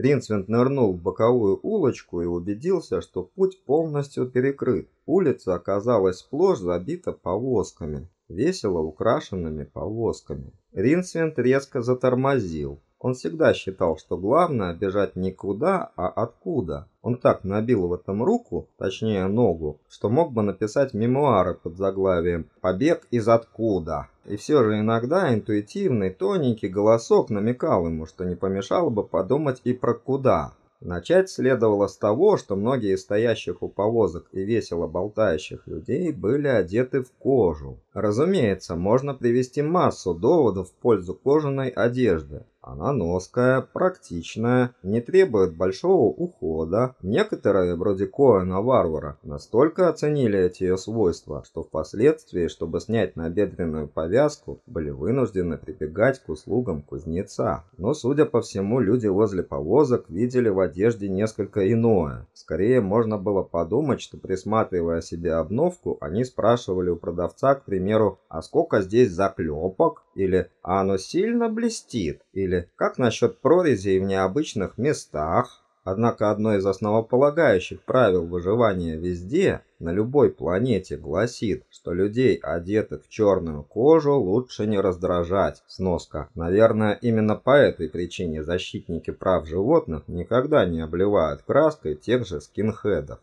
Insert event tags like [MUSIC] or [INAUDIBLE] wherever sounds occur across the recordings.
Ринсвинд нырнул в боковую улочку и убедился, что путь полностью перекрыт. Улица оказалась сплошь забита повозками, весело украшенными повозками. Ринсвинд резко затормозил. Он всегда считал, что главное бежать не куда, а откуда. Он так набил в этом руку, точнее ногу, что мог бы написать мемуары под заглавием «Побег из откуда». И все же иногда интуитивный, тоненький голосок намекал ему, что не помешало бы подумать и про куда. Начать следовало с того, что многие стоящих у повозок и весело болтающих людей были одеты в кожу. Разумеется, можно привести массу доводов в пользу кожаной одежды. Она ноская, практичная, не требует большого ухода. Некоторые, вроде Коэна-варвара, настолько оценили эти ее свойства, что впоследствии, чтобы снять набедренную повязку, были вынуждены прибегать к услугам кузнеца. Но, судя по всему, люди возле повозок видели в одежде несколько иное. Скорее, можно было подумать, что присматривая себе обновку, они спрашивали у продавца, к примеру, «А сколько здесь заклепок?» или «А оно сильно блестит?» или «Как насчет прорезей в необычных местах?» Однако одно из основополагающих правил выживания везде, на любой планете, гласит, что людей, одетых в черную кожу, лучше не раздражать. Сноска. Наверное, именно по этой причине защитники прав животных никогда не обливают краской тех же скинхедов.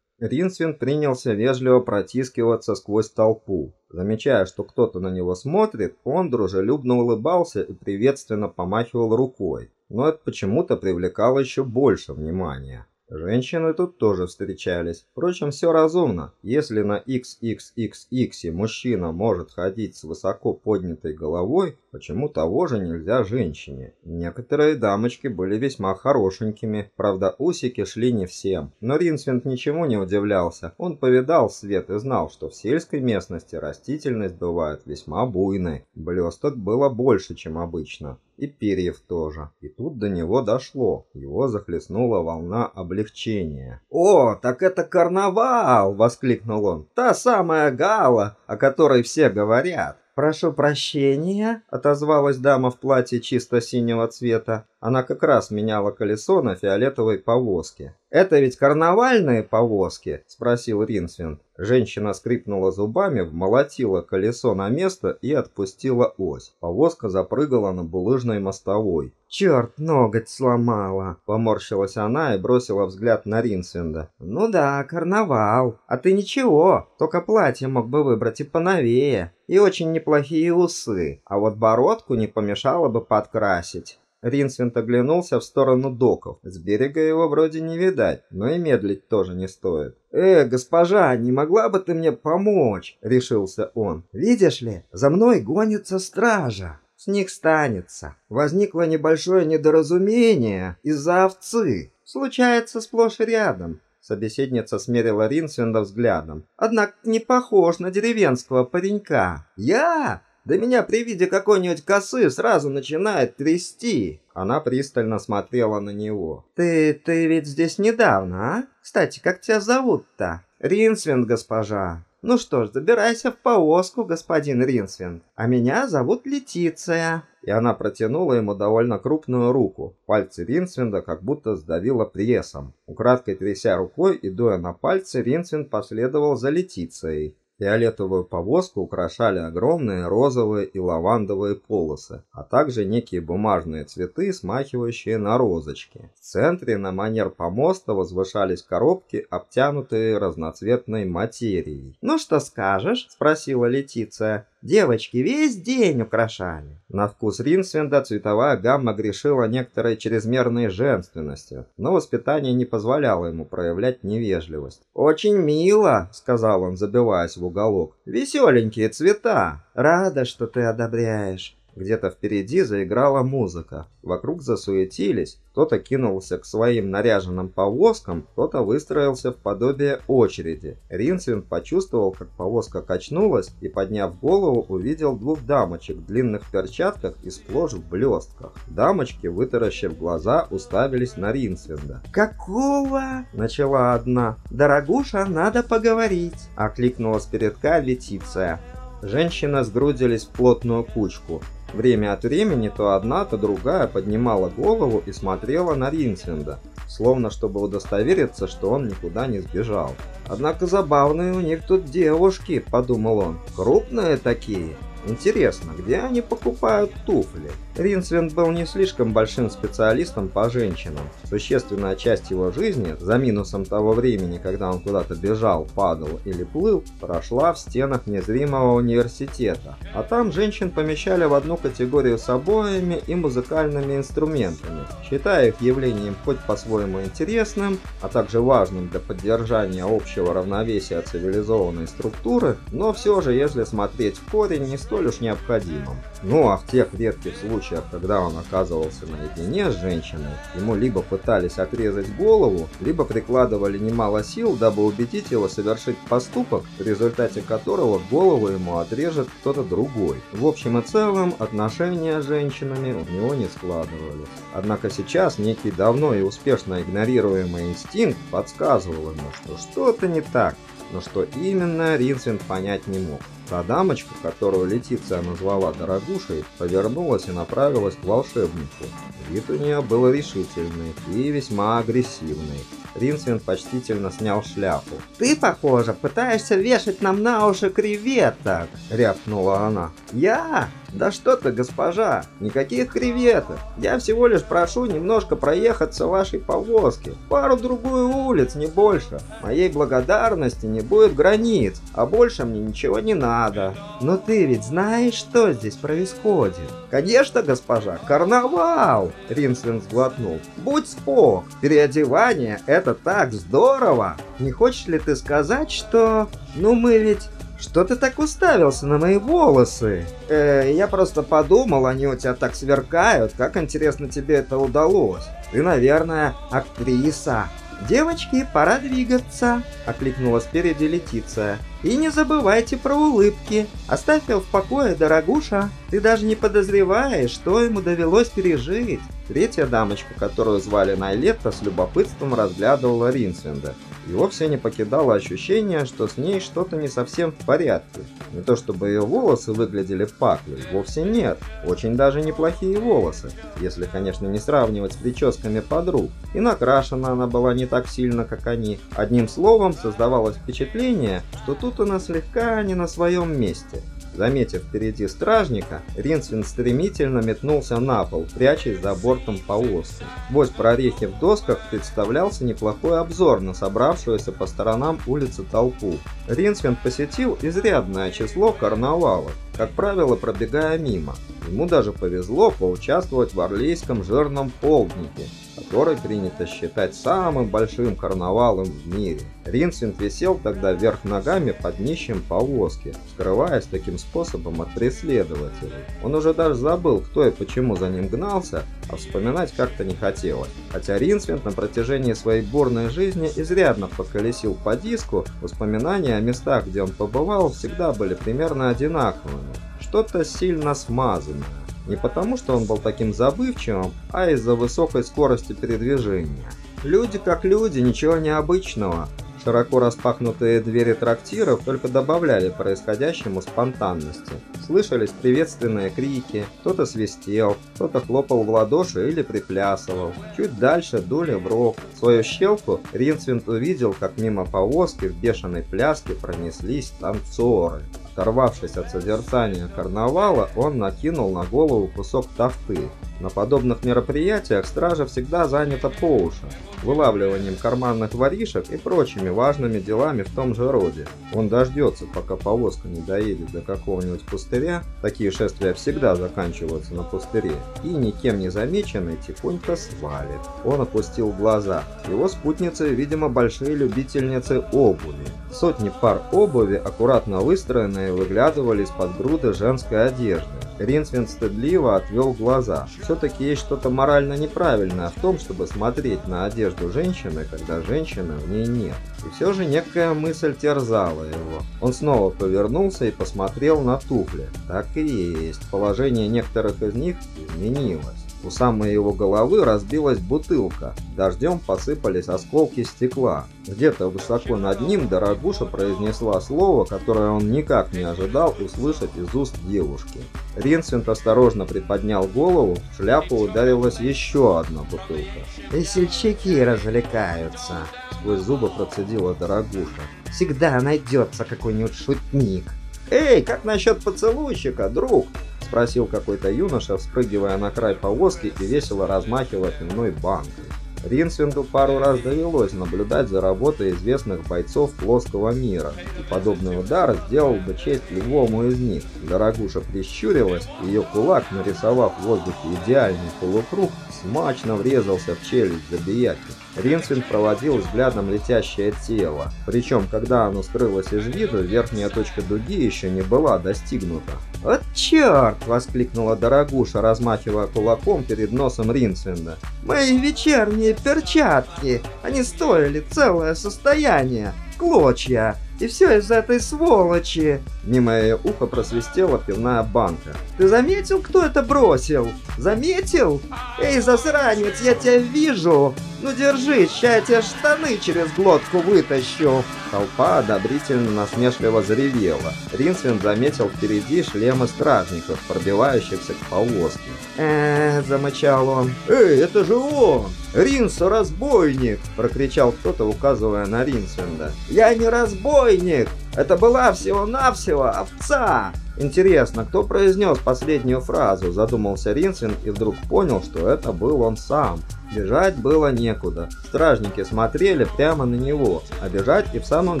Ринсвин принялся вежливо протискиваться сквозь толпу. Замечая, что кто-то на него смотрит, он дружелюбно улыбался и приветственно помахивал рукой. Но это почему-то привлекало еще больше внимания. Женщины тут тоже встречались. Впрочем, все разумно. Если на XXXX мужчина может ходить с высоко поднятой головой, почему того же нельзя женщине? Некоторые дамочки были весьма хорошенькими. Правда, усики шли не всем. Но Ринсвинд ничему не удивлялся. Он повидал свет и знал, что в сельской местности растительность бывает весьма буйной. Блесток было больше, чем обычно и перьев тоже. И тут до него дошло. Его захлестнула волна облегчения. «О, так это карнавал!» — воскликнул он. «Та самая гала, о которой все говорят!» «Прошу прощения», — отозвалась дама в платье чисто синего цвета. Она как раз меняла колесо на фиолетовой повозке. «Это ведь карнавальные повозки?» – спросил Ринсвинд. Женщина скрипнула зубами, вмолотила колесо на место и отпустила ось. Повозка запрыгала на булыжной мостовой. «Черт, ноготь сломала!» – поморщилась она и бросила взгляд на Ринсвинда. «Ну да, карнавал. А ты ничего, только платье мог бы выбрать и поновее. И очень неплохие усы. А вот бородку не помешало бы подкрасить». Ринсвинд оглянулся в сторону доков. С берега его вроде не видать, но и медлить тоже не стоит. «Э, госпожа, не могла бы ты мне помочь?» – решился он. «Видишь ли, за мной гонится стража. С них станется. Возникло небольшое недоразумение из-за овцы. Случается сплошь и рядом. Собеседница смерила Ринсвинда взглядом. «Однако не похож на деревенского паренька. Я да меня при виде какой-нибудь косы сразу начинает трясти. Она пристально смотрела на него. Ты, ты ведь здесь недавно, а? Кстати, как тебя зовут-то? Ринсвинд, госпожа. Ну что ж, забирайся в повозку, господин Ринсвинд. А меня зовут Летиция. И она протянула ему довольно крупную руку. Пальцы Ринсвинда как будто сдавило прессом. Украдкой тряся рукой и дуя на пальцы, Ринсвинд последовал за Летицией. Фиолетовую повозку украшали огромные розовые и лавандовые полосы, а также некие бумажные цветы, смахивающие на розочки. В центре на манер помоста возвышались коробки, обтянутые разноцветной материей. «Ну что скажешь?» – спросила Летиция. Девочки весь день украшали. На вкус Ринсвинда цветовая гамма грешила некоторой чрезмерной женственностью, но воспитание не позволяло ему проявлять невежливость. «Очень мило», — сказал он, забиваясь в уголок. «Веселенькие цвета. Рада, что ты одобряешь. Где-то впереди заиграла музыка. Вокруг засуетились. Кто-то кинулся к своим наряженным повозкам, кто-то выстроился в подобие очереди. Ринсвин почувствовал, как повозка качнулась и, подняв голову, увидел двух дамочек в длинных перчатках и сплошь в блестках. Дамочки, вытаращив глаза, уставились на Ринсвинда. «Какого?» – начала одна. «Дорогуша, надо поговорить!» – окликнула с передка Летиция. Женщины сгрудились в плотную кучку. Время от времени то одна, то другая поднимала голову и смотрела на Ринсвинда, словно чтобы удостовериться, что он никуда не сбежал. «Однако забавные у них тут девушки», — подумал он, — «крупные такие». Интересно, где они покупают туфли? Ринсвинд был не слишком большим специалистом по женщинам. Существенная часть его жизни, за минусом того времени, когда он куда-то бежал, падал или плыл, прошла в стенах незримого университета. А там женщин помещали в одну категорию с обоями и музыкальными инструментами, считая их явлением хоть по-своему интересным, а также важным для поддержания общего равновесия цивилизованной структуры, но все же, если смотреть в корень, не столь уж необходимым. Ну а в тех редких случаях, когда он оказывался наедине с женщиной, ему либо пытались отрезать голову, либо прикладывали немало сил, дабы убедить его совершить поступок, в результате которого голову ему отрежет кто-то другой. В общем и целом, отношения с женщинами у него не складывались. Однако сейчас некий давно и успешно игнорируемый инстинкт подсказывал ему, что что-то не так, но что именно Ринсвинд понять не мог. Та дамочка, которую Летиция назвала дорогушей, повернулась и направилась к волшебнику. Вид у нее был решительный и весьма агрессивный. Ринсвин почтительно снял шляпу. «Ты, похоже, пытаешься вешать нам на уши креветок!» — рявкнула она. «Я? Да что ты, госпожа! Никаких креветок! Я всего лишь прошу немножко проехаться вашей повозке. Пару-другую улиц, не больше. Моей благодарности не будет границ, а больше мне ничего не надо. Но ты ведь знаешь, что здесь происходит? Конечно, госпожа, карнавал! Ринсвин сглотнул. Будь спок, переодевание — это так здорово! Не хочешь ли ты сказать, что... Ну мы ведь что ты так уставился на мои волосы? Э, я просто подумал, они у тебя так сверкают. Как интересно тебе это удалось? Ты, наверное, актриса. «Девочки, пора двигаться!» – окликнула спереди Летиция. «И не забывайте про улыбки. Оставь его в покое, дорогуша. Ты даже не подозреваешь, что ему довелось пережить». Третья дамочка, которую звали Найлетта, с любопытством разглядывала Ринсвинда и вовсе не покидало ощущение, что с ней что-то не совсем в порядке. Не то чтобы ее волосы выглядели паклей, вовсе нет. Очень даже неплохие волосы, если, конечно, не сравнивать с прическами подруг. И накрашена она была не так сильно, как они. Одним словом, создавалось впечатление, что тут она слегка не на своем месте. Заметив впереди стражника, Ринсвин стремительно метнулся на пол, прячась за бортом повозки. Сквозь прорехи в досках представлялся неплохой обзор на собравшуюся по сторонам улицы толпу. Ринсвин посетил изрядное число карнавалов, как правило пробегая мимо. Ему даже повезло поучаствовать в Орлейском жирном полднике, который принято считать самым большим карнавалом в мире. Ринсвинд висел тогда вверх ногами под днищем повозки, скрываясь таким способом от преследователей. Он уже даже забыл, кто и почему за ним гнался, а вспоминать как-то не хотелось. Хотя Ринсвинд на протяжении своей бурной жизни изрядно поколесил по диску, воспоминания о местах, где он побывал, всегда были примерно одинаковыми. Что-то сильно смазанное. Не потому, что он был таким забывчивым, а из-за высокой скорости передвижения. Люди как люди, ничего необычного. Широко распахнутые двери трактиров только добавляли происходящему спонтанности. Слышались приветственные крики, кто-то свистел, кто-то хлопал в ладоши или приплясывал. Чуть дальше дули в рог. Свою щелку Ринсвинд увидел, как мимо повозки в бешеной пляске пронеслись танцоры. Оторвавшись от созерцания карнавала, он накинул на голову кусок тафты. На подобных мероприятиях стража всегда занята по уши, вылавливанием карманных воришек и прочими важными делами в том же роде. Он дождется, пока повозка не доедет до какого-нибудь пустыря, такие шествия всегда заканчиваются на пустыре, и никем не замеченный тихонько свалит. Он опустил глаза. Его спутницы, видимо, большие любительницы обуви. Сотни пар обуви, аккуратно выстроенные, выглядывали из-под груды женской одежды. Ринсвин стыдливо отвел глаза. Все-таки есть что-то морально неправильное в том, чтобы смотреть на одежду женщины, когда женщины в ней нет. И все же некая мысль терзала его. Он снова повернулся и посмотрел на туфли. Так и есть, положение некоторых из них изменилось. У самой его головы разбилась бутылка. Дождем посыпались осколки стекла. Где-то высоко над ним Дорогуша произнесла слово, которое он никак не ожидал услышать из уст девушки. Ринсвинд осторожно приподнял голову, в шляпу ударилась еще одна бутылка. «Весельчаки развлекаются», — сквозь зубы процедила Дорогуша. «Всегда найдется какой-нибудь шутник». «Эй, как насчет поцелуйщика, друг?» — спросил какой-то юноша, вспрыгивая на край повозки и весело размахивая пивной банкой. Ринсвинду пару раз довелось наблюдать за работой известных бойцов плоского мира, и подобный удар сделал бы честь любому из них. Дорогуша прищурилась, ее кулак, нарисовав в воздухе идеальный полукруг, смачно врезался в челюсть забияки. Ринсвинд проводил взглядом летящее тело, причем когда оно скрылось из виду, верхняя точка дуги еще не была достигнута. «Вот черт!» — воскликнула Дорогуша, размахивая кулаком перед носом Ринсвинда. «Мои вечерние перчатки! Они стоили целое состояние! Клочья! И все из-за этой сволочи!» Мимо ее уха просвистела пивная банка. «Ты заметил, кто это бросил? Заметил? Эй, засранец, я тебя вижу! Ну держись, ща я тебе штаны через глотку вытащу!» Толпа одобрительно насмешливо заревела. Ринсвин заметил впереди шлемы стражников, пробивающихся к повозке. э замычал он. «Эй, это же он! Ринс, разбойник!» – прокричал кто-то, указывая на Ринсвинда. «Я не разбойник! Это была всего-навсего овца!» Интересно, кто произнес последнюю фразу, задумался Ринсвин и вдруг понял, что это был он сам. Бежать было некуда. Стражники смотрели прямо на него, а бежать и в самом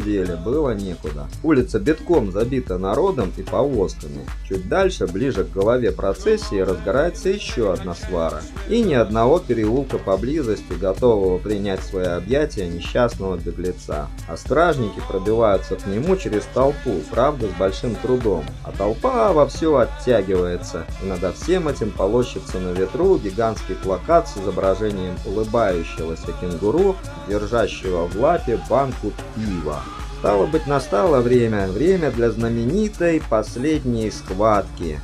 деле было некуда. Улица битком забита народом и повозками. Чуть дальше, ближе к голове процессии, разгорается еще одна свара. И ни одного переулка поблизости, готового принять свои объятия несчастного беглеца. А стражники пробиваются к нему через толпу, правда с большим трудом. А толпа вовсю оттягивается, и над всем этим полощется на ветру гигантский плакат с изображением улыбающегося кенгуру, держащего в лапе банку пива. Стало быть, настало время, время для знаменитой последней схватки.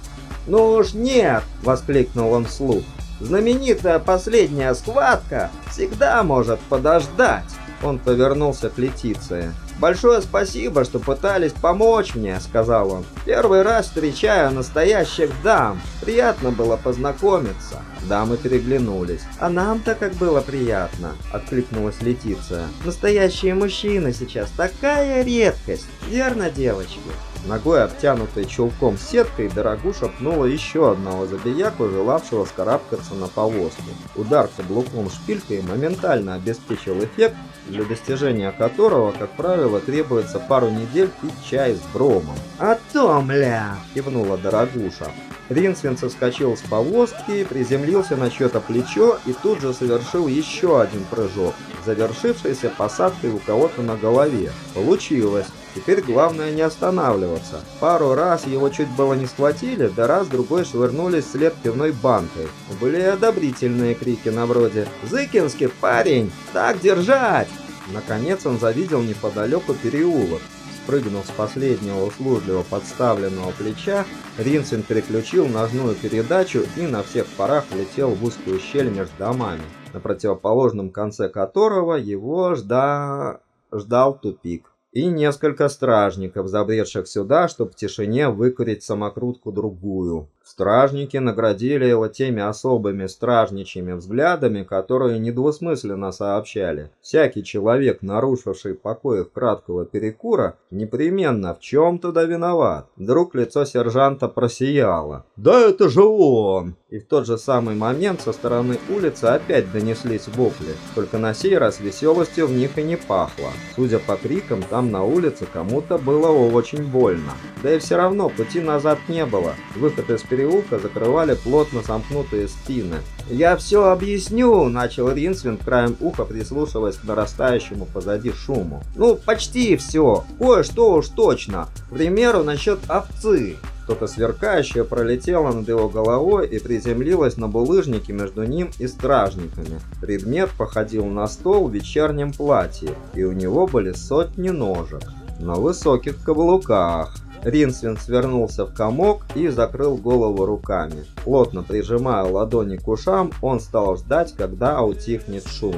«Ну уж нет!» — воскликнул он вслух. «Знаменитая последняя схватка всегда может подождать!» Он повернулся к Летиции. «Большое спасибо, что пытались помочь мне», — сказал он. «Первый раз встречаю настоящих дам. Приятно было познакомиться». Дамы переглянулись. «А нам-то как было приятно», — откликнулась Летиция. «Настоящие мужчины сейчас такая редкость, верно, девочки?» Ногой, обтянутой чулком сеткой, Дорогуша пнула еще одного забияку, желавшего скарабкаться на повозку. Удар каблуком шпилькой моментально обеспечил эффект, для достижения которого, как правило, требуется пару недель пить чай с бромом. «А то, мля!» – кивнула Дорогуша. Ринсвин соскочил с повозки, приземлился на чье-то плечо и тут же совершил еще один прыжок, завершившийся посадкой у кого-то на голове. Получилось. Теперь главное не останавливаться. Пару раз его чуть было не схватили, да раз-другой швырнулись вслед пивной банкой. Были одобрительные крики на вроде «Зыкинский парень! Так держать!» Наконец он завидел неподалеку переулок. Спрыгнув с последнего услужливо подставленного плеча, Ринсен переключил ножную передачу и на всех парах влетел в узкую щель между домами, на противоположном конце которого его жда... ждал тупик и несколько стражников, забредших сюда, чтобы в тишине выкурить самокрутку другую. Стражники наградили его теми особыми стражничьими взглядами, которые недвусмысленно сообщали. Всякий человек, нарушивший покой краткого перекура, непременно в чем-то да виноват. Вдруг лицо сержанта просияло. «Да это же он!» И в тот же самый момент со стороны улицы опять донеслись вопли, только на сей раз веселостью в них и не пахло. Судя по крикам, там на улице кому-то было очень больно. Да и все равно пути назад не было. Выход из переулка закрывали плотно сомкнутые спины. «Я все объясню», — начал Ринсвин краем уха, прислушиваясь к нарастающему позади шуму. «Ну, почти все. Кое-что уж точно. К примеру, насчет овцы. Что-то сверкающее пролетело над его головой и приземлилось на булыжнике между ним и стражниками. Предмет походил на стол в вечернем платье, и у него были сотни ножек на высоких каблуках. Ринсвин свернулся в комок и закрыл голову руками. Плотно прижимая ладони к ушам, он стал ждать, когда утихнет шум.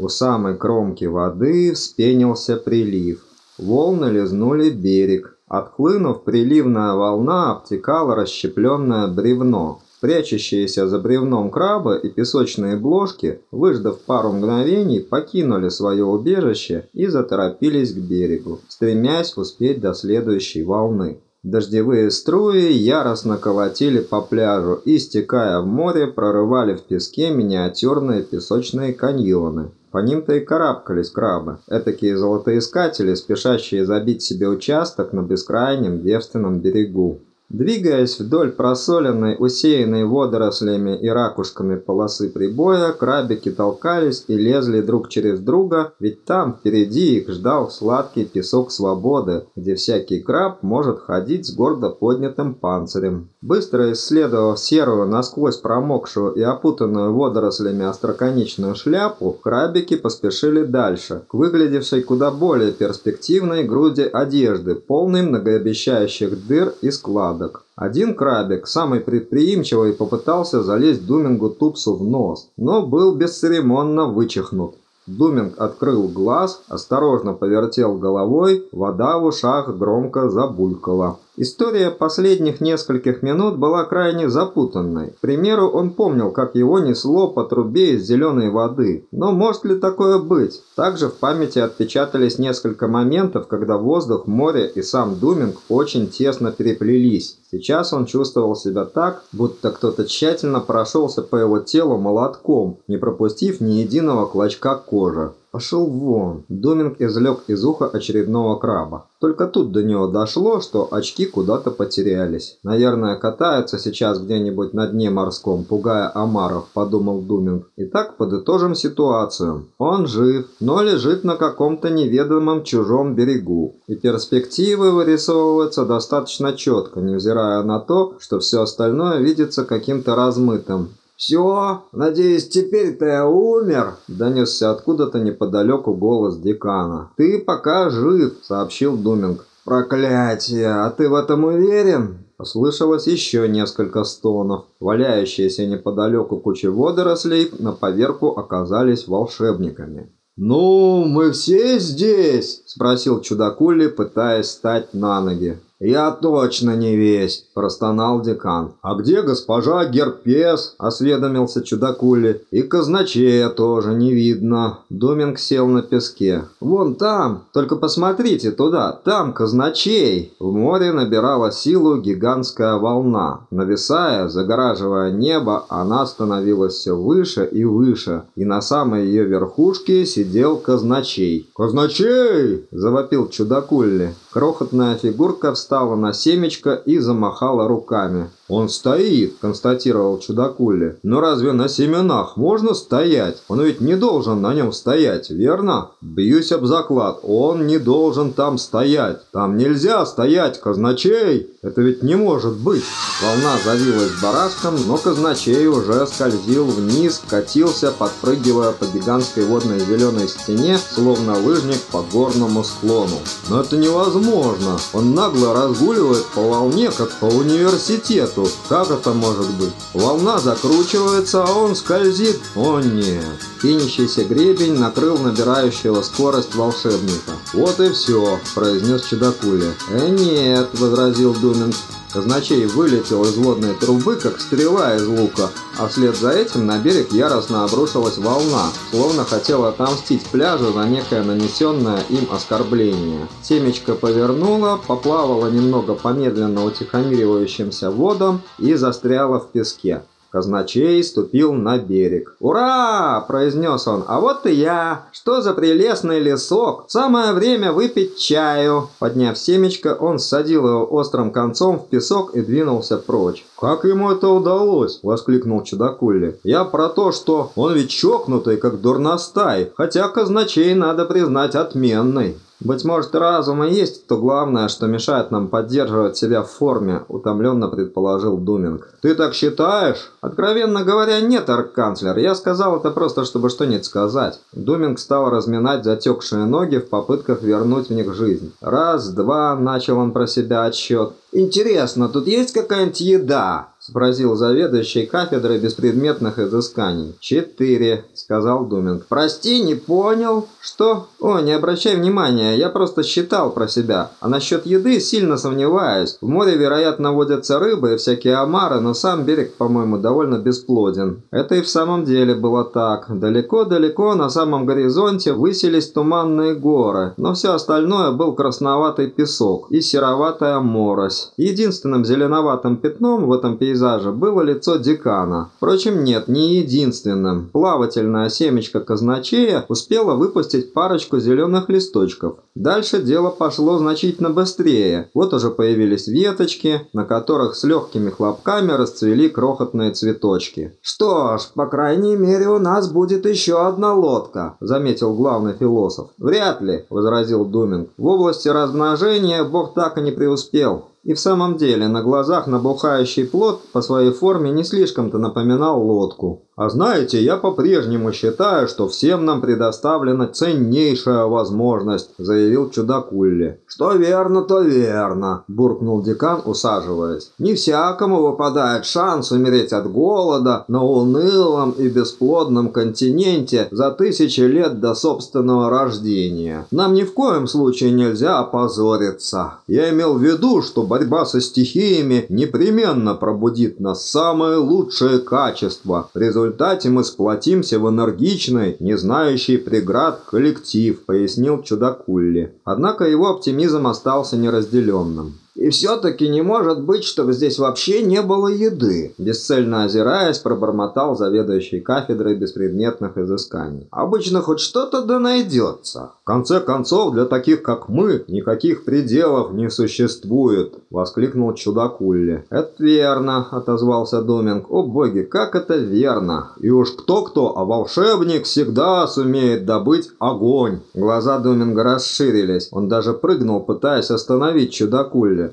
У самой кромки воды вспенился прилив. Волны лизнули берег. Отхлынув, приливная волна обтекала расщепленное бревно. Прячущиеся за бревном крабы и песочные бложки, выждав пару мгновений, покинули свое убежище и заторопились к берегу, стремясь успеть до следующей волны. Дождевые струи яростно колотили по пляжу и, стекая в море, прорывали в песке миниатюрные песочные каньоны. По ним-то и карабкались крабы, этакие золотоискатели, спешащие забить себе участок на бескрайнем девственном берегу. Двигаясь вдоль просоленной, усеянной водорослями и ракушками полосы прибоя, крабики толкались и лезли друг через друга, ведь там впереди их ждал сладкий песок свободы, где всякий краб может ходить с гордо поднятым панцирем. Быстро исследовав серую, насквозь промокшую и опутанную водорослями остроконечную шляпу, крабики поспешили дальше, к выглядевшей куда более перспективной груди одежды, полной многообещающих дыр и складок. Один крабик, самый предприимчивый, попытался залезть Думингу Тупсу в нос, но был бесцеремонно вычихнут. Думинг открыл глаз, осторожно повертел головой, вода в ушах громко забулькала. История последних нескольких минут была крайне запутанной. К примеру, он помнил, как его несло по трубе из зеленой воды. Но может ли такое быть? Также в памяти отпечатались несколько моментов, когда воздух, море и сам Думинг очень тесно переплелись. Сейчас он чувствовал себя так, будто кто-то тщательно прошелся по его телу молотком, не пропустив ни единого клочка кожи. Пошел вон. Доминг извлек из уха очередного краба. Только тут до него дошло, что очки куда-то потерялись. Наверное, катаются сейчас где-нибудь на дне морском, пугая омаров, подумал Думинг. Итак, подытожим ситуацию. Он жив, но лежит на каком-то неведомом чужом берегу. И перспективы вырисовываются достаточно четко, невзирая на то, что все остальное видится каким-то размытым. «Все, надеюсь, теперь ты умер?» – донесся откуда-то неподалеку голос декана. «Ты пока жив», – сообщил Думинг. «Проклятие! А ты в этом уверен?» Послышалось еще несколько стонов. Валяющиеся неподалеку кучи водорослей на поверку оказались волшебниками. «Ну, мы все здесь?» – спросил чудакули, пытаясь встать на ноги. «Я точно не весь», – простонал декан. «А где госпожа Герпес?» – осведомился чудакули. «И казначея тоже не видно». Доминг сел на песке. «Вон там, только посмотрите туда, там казначей!» В море набирала силу гигантская волна. Нависая, загораживая небо, она становилась все выше и выше, и на самой ее верхушке сидел казначей. «Казначей!» – завопил чудакулли. Крохотная фигурка встала на семечко и замахала руками. «Он стоит», – констатировал чудакули. «Но разве на семенах можно стоять? Он ведь не должен на нем стоять, верно?» «Бьюсь об заклад, он не должен там стоять. Там нельзя стоять, казначей! Это ведь не может быть!» Волна завилась барашком, но казначей уже скользил вниз, катился, подпрыгивая по гигантской водной зеленой стене, словно лыжник по горному склону. «Но это невозможно! Он нагло разгуливает по волне, как по университету!» Воздух. Как это может быть? Волна закручивается, а он скользит. О нет. Пенящийся гребень накрыл набирающего скорость волшебника. «Вот и все», – произнес Чедакуля. «Э, нет», – возразил Думинг. Казначей вылетел из водной трубы, как стрела из лука, а вслед за этим на берег яростно обрушилась волна, словно хотела отомстить пляжу за некое нанесенное им оскорбление. Семечко повернуло, поплавало немного по медленно утихомиривающимся водам и застряло в песке. Казначей ступил на берег. «Ура!» – произнес он. «А вот и я! Что за прелестный лесок! Самое время выпить чаю!» Подняв семечко, он садил его острым концом в песок и двинулся прочь. «Как ему это удалось?» – воскликнул чудакулли. «Я про то, что он ведь чокнутый, как дурностай, хотя казначей, надо признать, отменный». «Быть может, разум и есть то главное, что мешает нам поддерживать себя в форме», – утомленно предположил Думинг. «Ты так считаешь?» «Откровенно говоря, нет, арканцлер. Я сказал это просто, чтобы что-нибудь сказать». Думинг стал разминать затекшие ноги в попытках вернуть в них жизнь. «Раз, два», – начал он про себя отсчет. «Интересно, тут есть какая-нибудь еда?» – спросил заведующий кафедрой беспредметных изысканий. «Четыре», – сказал Думинг. «Прости, не понял». «Что?» «О, не обращай внимания, я просто считал про себя. А насчет еды сильно сомневаюсь. В море, вероятно, водятся рыбы и всякие омары, но сам берег, по-моему, довольно бесплоден». Это и в самом деле было так. Далеко-далеко на самом горизонте высились туманные горы, но все остальное был красноватый песок и сероватая морось. Единственным зеленоватым пятном в этом пейзаже было лицо декана. Впрочем, нет, не единственным. Плавательная семечка казначея успела выпустить парочку зеленых листочков. Дальше дело пошло значительно быстрее. Вот уже появились веточки, на которых с легкими хлопками расцвели крохотные цветочки. «Что ж, по крайней мере у нас будет еще одна лодка», – заметил главный философ. «Вряд ли», – возразил Думинг. «В области размножения Бог так и не преуспел. И в самом деле, на глазах набухающий плод по своей форме не слишком-то напоминал лодку. А знаете, я по-прежнему считаю, что всем нам предоставлена ценнейшая возможность, заявил чудак Улли. Что верно, то верно, буркнул декан, усаживаясь. Не всякому выпадает шанс умереть от голода на унылом и бесплодном континенте за тысячи лет до собственного рождения. Нам ни в коем случае нельзя опозориться. Я имел в виду, что борьба со стихиями непременно пробудит нас самые лучшие качества. В результате мы сплотимся в энергичный, не знающий преград коллектив, пояснил чудакулли. Однако его оптимизм остался неразделенным. И все-таки не может быть, чтобы здесь вообще не было еды. Бесцельно озираясь, пробормотал заведующий кафедрой беспредметных изысканий. Обычно хоть что-то да найдется. В конце концов, для таких как мы, никаких пределов не существует, воскликнул чудак Улли. Это верно, отозвался Доминг. О боги, как это верно. И уж кто-кто, а волшебник всегда сумеет добыть огонь. Глаза Доминга расширились. Он даже прыгнул, пытаясь остановить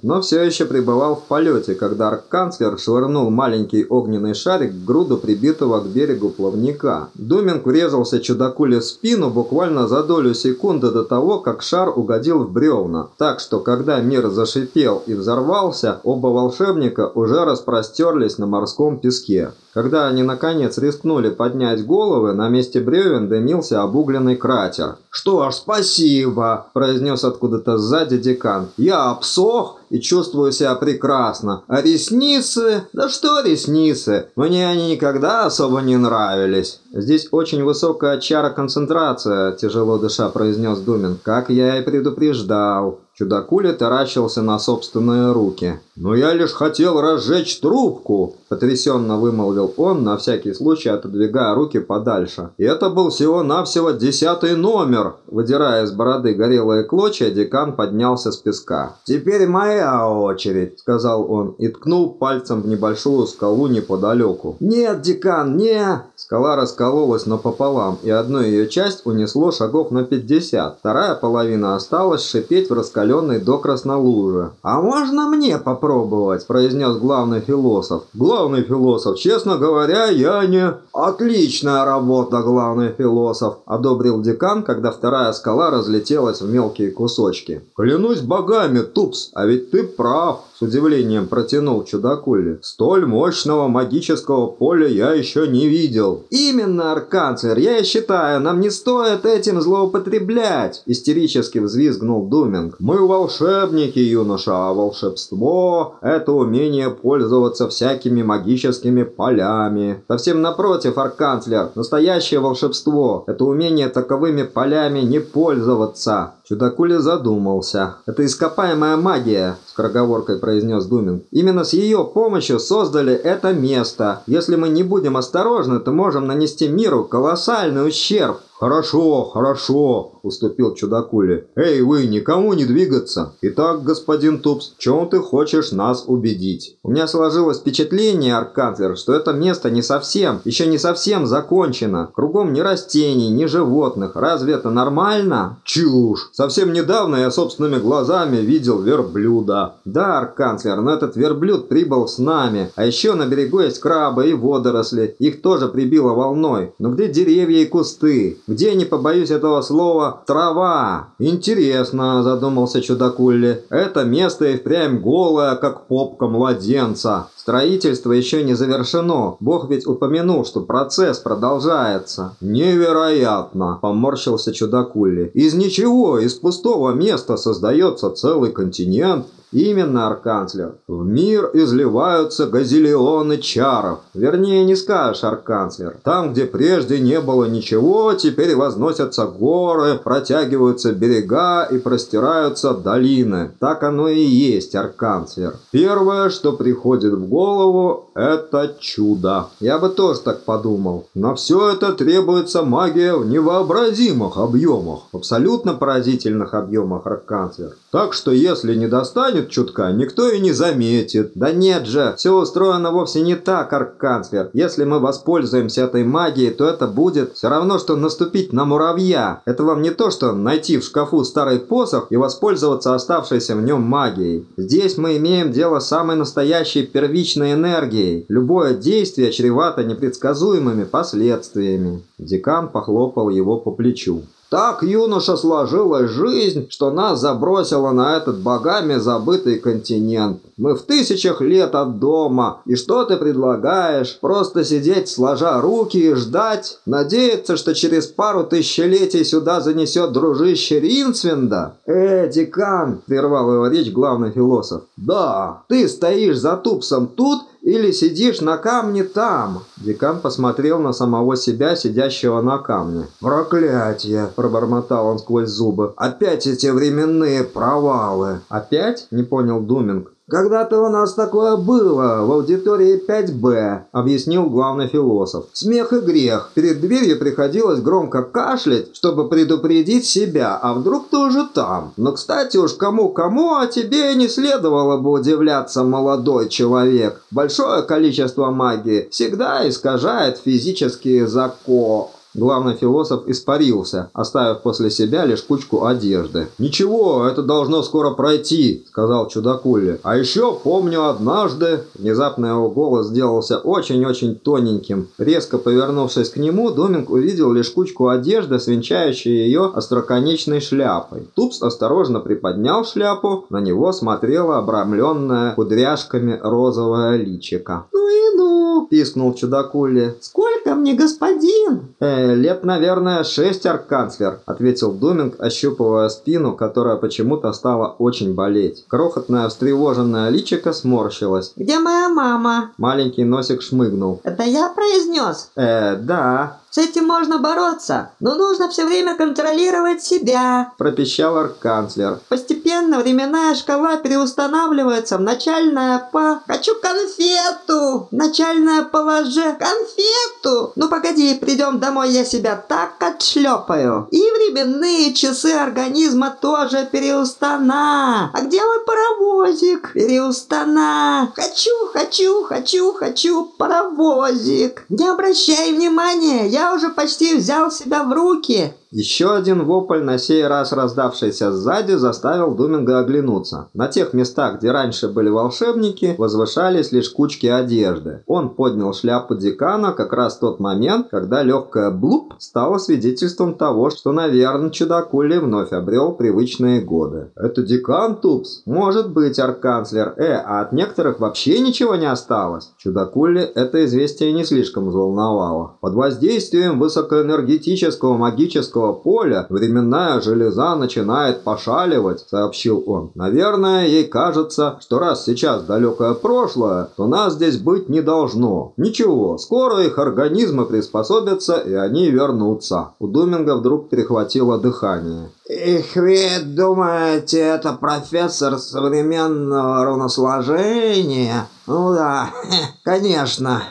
но все еще пребывал в полете, когда арканцлер швырнул маленький огненный шарик в груду прибитого к берегу плавника. Думинг врезался чудакуле в спину буквально за долю секунды до того, как шар угодил в бревна, так что когда мир зашипел и взорвался, оба волшебника уже распростерлись на морском песке. Когда они наконец рискнули поднять головы, на месте бревен дымился обугленный кратер. «Что ж, спасибо!» – произнес откуда-то сзади декан. «Я обсох и чувствую себя прекрасно. А ресницы? Да что ресницы? Мне они никогда особо не нравились». «Здесь очень высокая чара концентрация», – тяжело дыша произнес Думин. «Как я и предупреждал». Чудакуля таращился на собственные руки. «Но я лишь хотел разжечь трубку!» – потрясенно вымолвил он, на всякий случай отодвигая руки подальше. И это был всего-навсего десятый номер. Выдирая из бороды горелые клочья, декан поднялся с песка. «Теперь моя очередь!» – сказал он и ткнул пальцем в небольшую скалу неподалеку. «Нет, декан, не!» Скала раскололась напополам, и одну ее часть унесло шагов на 50. Вторая половина осталась шипеть в раскаленной до краснолуже. «А можно мне попробовать?» – произнес главный философ. «Главный философ, честно говоря, я не...» «Отличная работа, главный философ!» – одобрил декан, когда вторая скала разлетелась в мелкие кусочки. «Клянусь богами, Тупс, а ведь ты прав!» С удивлением протянул чудакули. «Столь мощного магического поля я еще не видел». «Именно!» арканцлер. Я и считаю, нам не стоит этим злоупотреблять!» Истерически взвизгнул Думинг. «Мы волшебники, юноша, а волшебство – это умение пользоваться всякими магическими полями. Совсем напротив, арканцлер, настоящее волшебство – это умение таковыми полями не пользоваться. Чудакуля задумался. «Это ископаемая магия», – скороговоркой произнес Думин. «Именно с ее помощью создали это место. Если мы не будем осторожны, то можем нанести миру колоссальный ущерб. «Хорошо, хорошо», – уступил чудакули. «Эй, вы, никому не двигаться. Итак, господин Тупс, чем ты хочешь нас убедить?» «У меня сложилось впечатление, Арканцлер, что это место не совсем, еще не совсем закончено. Кругом ни растений, ни животных. Разве это нормально?» «Чушь! Совсем недавно я собственными глазами видел верблюда». «Да, Арканцлер, но этот верблюд прибыл с нами. А еще на берегу есть крабы и водоросли. Их тоже прибило волной. Но где деревья и кусты?» Где, не побоюсь этого слова, трава? Интересно, задумался чудакулли. Это место и впрямь голое, как попка младенца. Строительство еще не завершено. Бог ведь упомянул, что процесс продолжается. Невероятно, поморщился чудакулли. Из ничего, из пустого места создается целый континент. Именно, арканцлер. В мир изливаются газелионы чаров. Вернее, не скажешь, арканцлер. Там, где прежде не было ничего, теперь возносятся горы, протягиваются берега и простираются долины. Так оно и есть, арканцлер. Первое, что приходит в голову, это чудо. Я бы тоже так подумал. Но все это требуется магия в невообразимых объемах. Абсолютно поразительных объемах, арканцлер. Так что если не достанет Подумает чутка, никто и не заметит. Да нет же, все устроено вовсе не так, арканцлер. Если мы воспользуемся этой магией, то это будет все равно, что наступить на муравья. Это вам не то, что найти в шкафу старый посох и воспользоваться оставшейся в нем магией. Здесь мы имеем дело с самой настоящей первичной энергией. Любое действие чревато непредсказуемыми последствиями. Декан похлопал его по плечу. Так, юноша, сложилась жизнь, что нас забросило на этот богами забытый континент. Мы в тысячах лет от дома. И что ты предлагаешь? Просто сидеть сложа руки и ждать? Надеяться, что через пару тысячелетий сюда занесет дружище Ринцвинда? Э, декан, прервал его речь главный философ. Да, ты стоишь за тупсом тут или сидишь на камне там?» Декан посмотрел на самого себя, сидящего на камне. «Проклятие!» – пробормотал он сквозь зубы. «Опять эти временные провалы!» «Опять?» – не понял Думинг. «Когда-то у нас такое было в аудитории 5Б», — объяснил главный философ. «Смех и грех. Перед дверью приходилось громко кашлять, чтобы предупредить себя, а вдруг ты уже там. Но, кстати, уж кому-кому, а тебе не следовало бы удивляться, молодой человек. Большое количество магии всегда искажает физические законы. Главный философ испарился, оставив после себя лишь кучку одежды. «Ничего, это должно скоро пройти», — сказал чудакули. «А еще помню однажды...» Внезапно его голос сделался очень-очень тоненьким. Резко повернувшись к нему, Доминг увидел лишь кучку одежды, свинчающей ее остроконечной шляпой. Тупс осторожно приподнял шляпу, на него смотрела обрамленная кудряшками розовая личика. «Ну и ну!» – пискнул чудакули. «Сколько мне, господин?» «Э, лет, наверное, шесть, арканцлер», — ответил Думинг, ощупывая спину, которая почему-то стала очень болеть. Крохотная встревоженная личико сморщилась. «Где моя мама?» Маленький носик шмыгнул. «Это я произнес?» «Э, да». С этим можно бороться, но нужно все время контролировать себя», – пропищал арканцлер. «Постепенно временная шкала переустанавливается в начальное по... Хочу конфету! Начальное положе... Конфету! Ну погоди, придем домой, я себя так отшлепаю. И временные часы организма тоже переустана. А где мой паровозик? Переустана. Хочу, хочу, хочу, хочу паровозик. Не обращай внимания, я уже почти взял себя в руки. Еще один вопль, на сей раз раздавшийся сзади, заставил Думинга оглянуться. На тех местах, где раньше были волшебники, возвышались лишь кучки одежды. Он поднял шляпу декана как раз в тот момент, когда легкая блуп стала свидетельством того, что, наверное, чудакули вновь обрел привычные годы. «Это декан Тупс?» «Может быть, арканцлер. Э, а от некоторых вообще ничего не осталось?» Чудакули это известие не слишком взволновало. Под воздействием высокоэнергетического магического магнитного поля временная железа начинает пошаливать», — сообщил он. «Наверное, ей кажется, что раз сейчас далекое прошлое, то нас здесь быть не должно. Ничего, скоро их организмы приспособятся, и они вернутся». У Думинга вдруг перехватило дыхание. «Их вы думаете, это профессор современного руносложения?» «Ну да, [LAUGHS] конечно,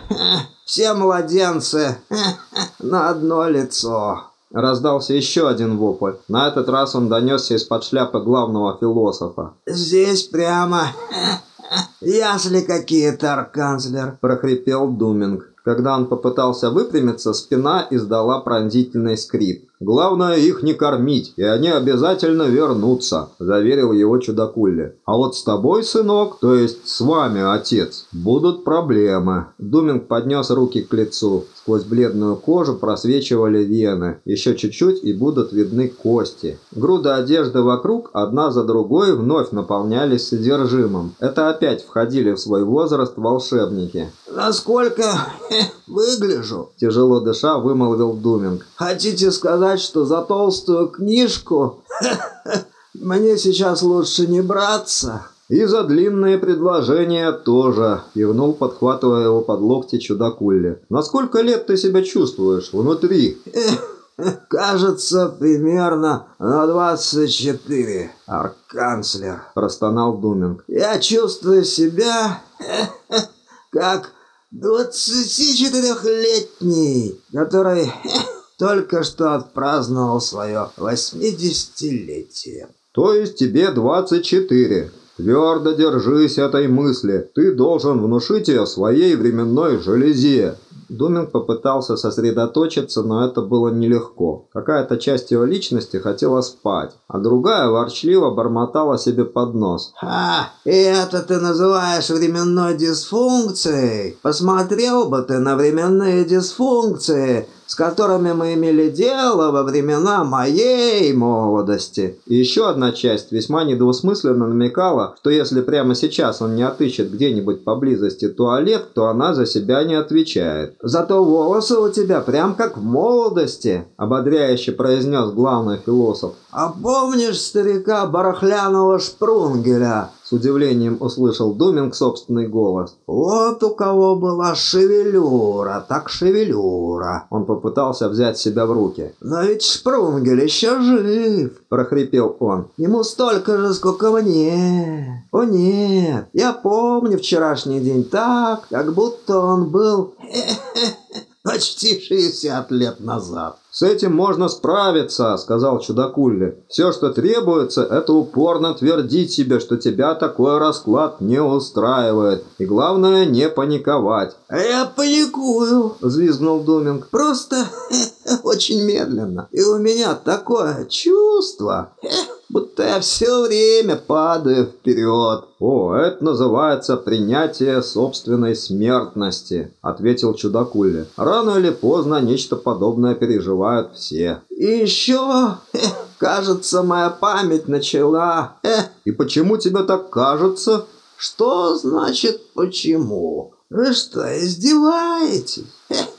все младенцы [LAUGHS] на одно лицо». Раздался еще один вопль. На этот раз он донесся из-под шляпы главного философа. «Здесь прямо... ясли какие-то, арканцлер!» – прохрипел Думинг. Когда он попытался выпрямиться, спина издала пронзительный скрип. «Главное их не кормить, и они обязательно вернутся», – заверил его чудакулли. «А вот с тобой, сынок, то есть с вами, отец, будут проблемы». Думинг поднес руки к лицу. Сквозь бледную кожу просвечивали вены. Еще чуть-чуть и будут видны кости. Груды одежды вокруг одна за другой вновь наполнялись содержимым. Это опять входили в свой возраст волшебники. «Насколько [LAUGHS] выгляжу?» Тяжело дыша вымолвил Думинг. «Хотите сказать, что за толстую книжку [LAUGHS] мне сейчас лучше не браться?» «И за длинные предложения тоже», – кивнул, подхватывая его под локти чудакулли. «На сколько лет ты себя чувствуешь внутри?» [LAUGHS] «Кажется, примерно на 24, арканцлер», – простонал Думинг. «Я чувствую себя [LAUGHS] как 24-летний, который только что отпраздновал свое 80-летие». «То есть тебе 24?» Твердо держись этой мысли. Ты должен внушить ее своей временной железе. Думинг попытался сосредоточиться, но это было нелегко. Какая-то часть его личности хотела спать, а другая ворчливо бормотала себе под нос. «А, и это ты называешь временной дисфункцией? Посмотрел бы ты на временные дисфункции, с которыми мы имели дело во времена моей молодости. И еще одна часть весьма недвусмысленно намекала, что если прямо сейчас он не отыщет где-нибудь поблизости туалет, то она за себя не отвечает. «Зато волосы у тебя прям как в молодости», – ободряюще произнес главный философ. «А помнишь старика барахляного Шпрунгеля?» Удивлением услышал Думинг собственный голос. «Вот у кого была шевелюра, так шевелюра!» Он попытался взять себя в руки. «Но ведь Шпрунгель еще жив!» – прохрипел он. «Ему столько же, сколько мне!» «О нет, я помню вчерашний день так, как будто он был [LAUGHS] почти 60 лет назад!» «С этим можно справиться», — сказал чудакулли. «Все, что требуется, это упорно твердить себе, что тебя такой расклад не устраивает. И главное, не паниковать». «Я паникую», — взвизгнул Думинг. «Просто [LAUGHS] очень медленно. И у меня такое чувство, [LAUGHS] будто я все время падаю вперед». «О, это называется принятие собственной смертности», — ответил чудакулли. «Рано или поздно нечто подобное переживают все». «И еще, кажется, моя память начала...» «И почему тебе так кажется?» «Что значит почему?» «Вы что, издеваетесь?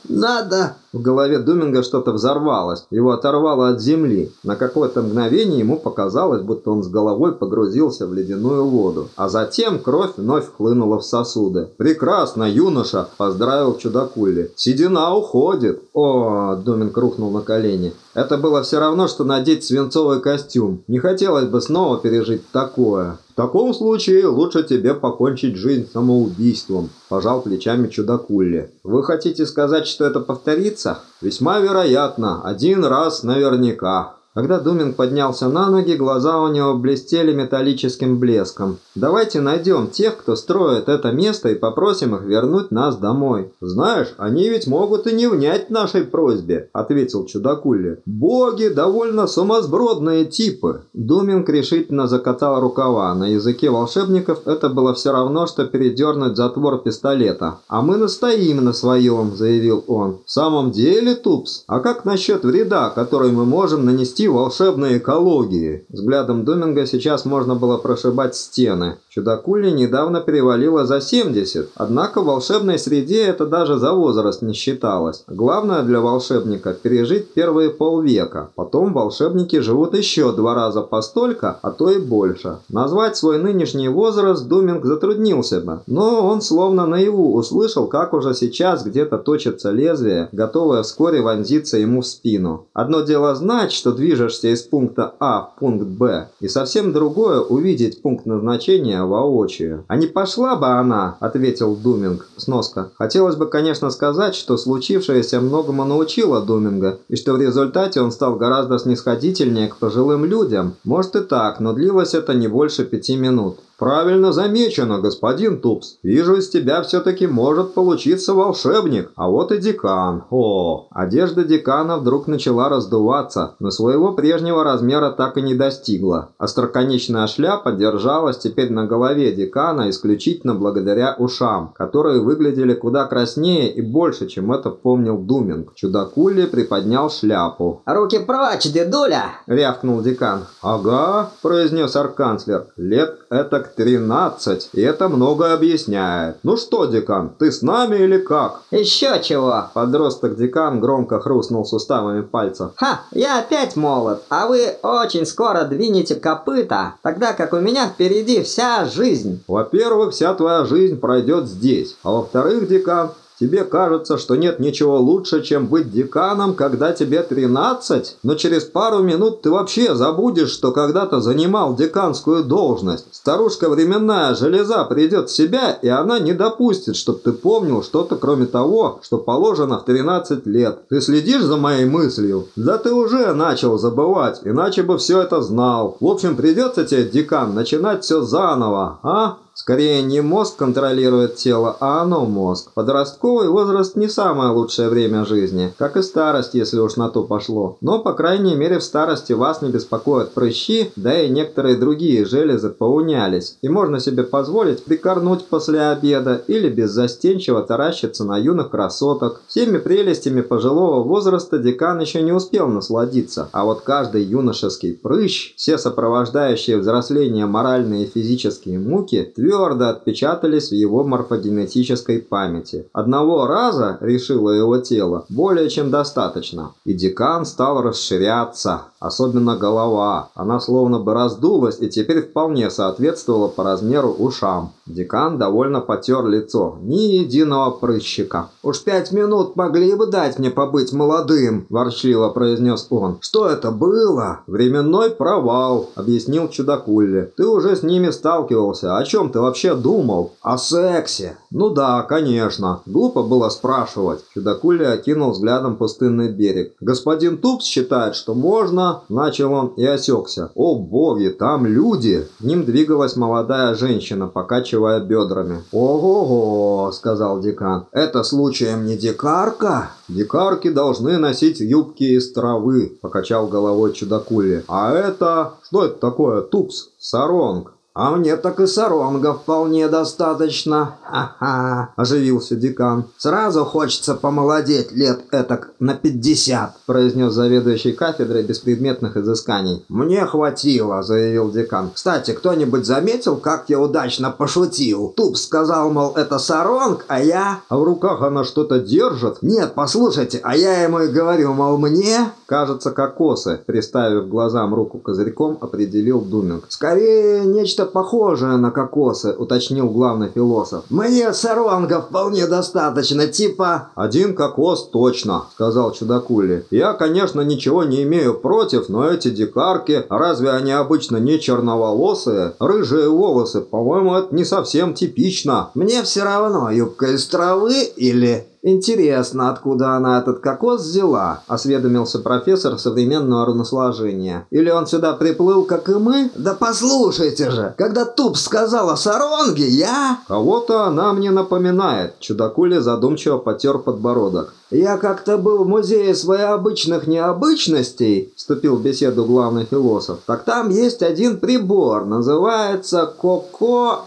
Надо в голове Думинга что-то взорвалось, его оторвало от земли. На какое-то мгновение ему показалось, будто он с головой погрузился в ледяную воду. А затем кровь вновь хлынула в сосуды. «Прекрасно, юноша!» – поздравил чудакулли. «Седина уходит!» О, Думинг рухнул на колени. Это было все равно, что надеть свинцовый костюм. Не хотелось бы снова пережить такое. Таком случае лучше тебе покончить жизнь самоубийством, пожал плечами чудакулли. Вы хотите сказать, что это повторится? Весьма вероятно, один раз наверняка. Когда Думинг поднялся на ноги, глаза у него блестели металлическим блеском. «Давайте найдем тех, кто строит это место, и попросим их вернуть нас домой». «Знаешь, они ведь могут и не внять нашей просьбе», — ответил чудакули. «Боги довольно сумасбродные типы». Думинг решительно закатал рукава. На языке волшебников это было все равно, что передернуть затвор пистолета. «А мы настоим на своем», — заявил он. «В самом деле, Тупс, а как насчет вреда, который мы можем нанести волшебной экологии. Взглядом Думинга сейчас можно было прошибать стены. Чудакули недавно перевалило за 70, однако в волшебной среде это даже за возраст не считалось. Главное для волшебника – пережить первые полвека. Потом волшебники живут еще два раза по столько, а то и больше. Назвать свой нынешний возраст Думинг затруднился бы, но он словно наяву услышал, как уже сейчас где-то точится лезвие, готовое вскоре вонзиться ему в спину. Одно дело знать, что движешься из пункта А в пункт Б, и совсем другое увидеть пункт назначения воочию. «А не пошла бы она», — ответил Думинг. Сноска. Хотелось бы, конечно, сказать, что случившееся многому научило Думинга, и что в результате он стал гораздо снисходительнее к пожилым людям. Может и так, но длилось это не больше пяти минут. «Правильно замечено, господин Тупс. Вижу, из тебя все-таки может получиться волшебник. А вот и декан. О!» Одежда декана вдруг начала раздуваться, но своего прежнего размера так и не достигла. Остроконечная шляпа держалась теперь на голове декана исключительно благодаря ушам, которые выглядели куда краснее и больше, чем это помнил Думинг. Чудакули приподнял шляпу. «Руки прочь, дедуля!» – рявкнул декан. «Ага», – произнес арканцлер. «Лет это как 13, и это многое объясняет. Ну что, декан, ты с нами или как? Еще чего? Подросток декан громко хрустнул суставами пальцев. Ха, я опять молод, а вы очень скоро двинете копыта, тогда как у меня впереди вся жизнь. Во-первых, вся твоя жизнь пройдет здесь, а во-вторых, декан, Тебе кажется, что нет ничего лучше, чем быть деканом, когда тебе 13, но через пару минут ты вообще забудешь, что когда-то занимал деканскую должность. Старушка временная железа придет в себя, и она не допустит, чтобы ты помнил что-то кроме того, что положено в 13 лет. Ты следишь за моей мыслью? Да ты уже начал забывать, иначе бы все это знал. В общем, придется тебе, декан, начинать все заново, а? Скорее не мозг контролирует тело, а оно мозг. Подростковый возраст не самое лучшее время жизни, как и старость, если уж на то пошло. Но, по крайней мере, в старости вас не беспокоят прыщи, да и некоторые другие железы поунялись. И можно себе позволить прикорнуть после обеда или беззастенчиво таращиться на юных красоток. Всеми прелестями пожилого возраста декан еще не успел насладиться, а вот каждый юношеский прыщ, все сопровождающие взросление моральные и физические муки – твердо отпечатались в его морфогенетической памяти. Одного раза, решило его тело, более чем достаточно. И декан стал расширяться, особенно голова. Она словно бы раздулась и теперь вполне соответствовала по размеру ушам. Декан довольно потер лицо. Ни единого прыщика. «Уж пять минут могли бы дать мне побыть молодым», – ворчливо произнес он. «Что это было?» «Временной провал», – объяснил чудакулли. «Ты уже с ними сталкивался. О чем ты вообще думал?» «О сексе». «Ну да, конечно. Глупо было спрашивать». Чудакулли окинул взглядом пустынный берег. «Господин Тупс считает, что можно...» Начал он и осекся. «О боги, там люди!» Ним двигалась молодая женщина, покачивая бедрами. «Ого-го!» – сказал декан. «Это случаем не дикарка?» «Дикарки должны носить юбки из травы», – покачал головой чудакули. «А это... что это такое? Тупс? Саронг?» «А мне так и саронга вполне достаточно. Ха-ха!» – оживился декан. «Сразу хочется помолодеть лет этак на пятьдесят», – произнес заведующий кафедрой беспредметных изысканий. «Мне хватило», – заявил декан. «Кстати, кто-нибудь заметил, как я удачно пошутил? Туп сказал, мол, это саронг, а я...» «А в руках она что-то держит?» «Нет, послушайте, а я ему и говорю, мол, мне...» «Кажется, кокосы», – приставив глазам руку козырьком, определил Думинг. «Скорее, нечто похожее на кокосы», — уточнил главный философ. «Мне саронга вполне достаточно, типа...» «Один кокос точно», — сказал чудакули. «Я, конечно, ничего не имею против, но эти дикарки, разве они обычно не черноволосые? Рыжие волосы, по-моему, это не совсем типично». «Мне все равно, юбка из травы или «Интересно, откуда она этот кокос взяла?» – осведомился профессор современного руносложения. «Или он сюда приплыл, как и мы?» «Да послушайте же, когда Туп сказала Саронге, я...» «Кого-то она мне напоминает», – чудакуля задумчиво потер подбородок. «Я как-то был в музее своеобычных необычностей», – вступил в беседу главный философ. «Так там есть один прибор, называется Коко...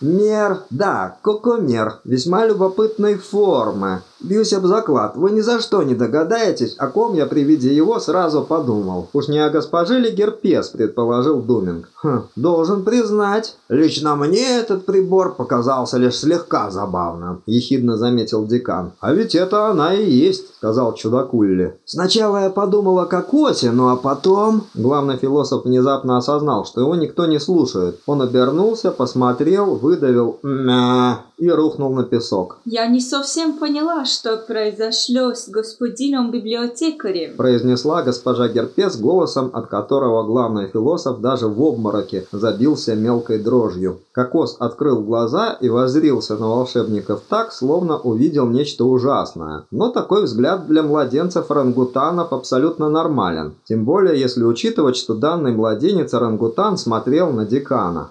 Мер... Да, Кокомер. Весьма любопытной формы. mar. Бьюсь об заклад, вы ни за что не догадаетесь, о ком я при виде его сразу подумал. Уж не о госпоже ли Герпес, предположил Думинг. Хм, должен признать, лично мне этот прибор показался лишь слегка забавным, ехидно заметил декан. А ведь это она и есть, сказал чудакулли. Сначала я подумал о кокосе, ну а потом... Главный философ внезапно осознал, что его никто не слушает. Он обернулся, посмотрел, выдавил «мя» и рухнул на песок. «Я не совсем поняла, что произошло с господином библиотекарем», произнесла госпожа Герпес голосом, от которого главный философ даже в обмороке забился мелкой дрожью. Кокос открыл глаза и воззрился на волшебников так, словно увидел нечто ужасное. Но такой взгляд для младенцев-орангутанов абсолютно нормален. Тем более, если учитывать, что данный младенец-орангутан смотрел на декана.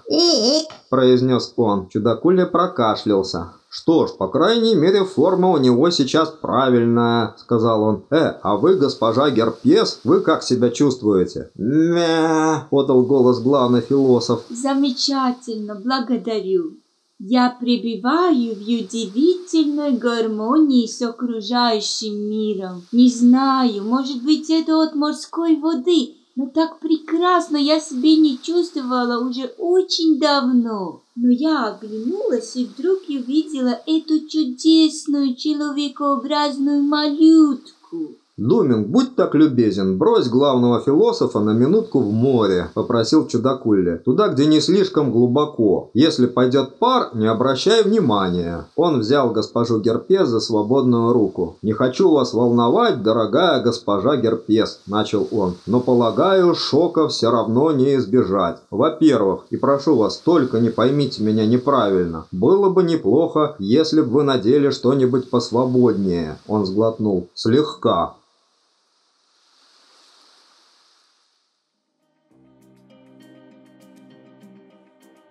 произнес он. Чудакуля прокашлялся. «Что ж, по крайней мере, форма у него сейчас правильная», — сказал он. «Э, а вы, госпожа Герпес, вы как себя чувствуете?» «Мя!» — подал голос главный философ. «Замечательно, благодарю. Я пребываю в удивительной гармонии с окружающим миром. Не знаю, может быть, это от морской воды, но так прекрасно я себя не чувствовала уже очень давно. Но я оглянулась и вдруг увидела эту чудесную человекообразную малютку. «Думин, будь так любезен, брось главного философа на минутку в море», – попросил чудакулли. «Туда, где не слишком глубоко. Если пойдет пар, не обращай внимания». Он взял госпожу Герпес за свободную руку. «Не хочу вас волновать, дорогая госпожа Герпес», – начал он. «Но, полагаю, шока все равно не избежать. Во-первых, и прошу вас, только не поймите меня неправильно, было бы неплохо, если бы вы надели что-нибудь посвободнее». Он сглотнул. «Слегка».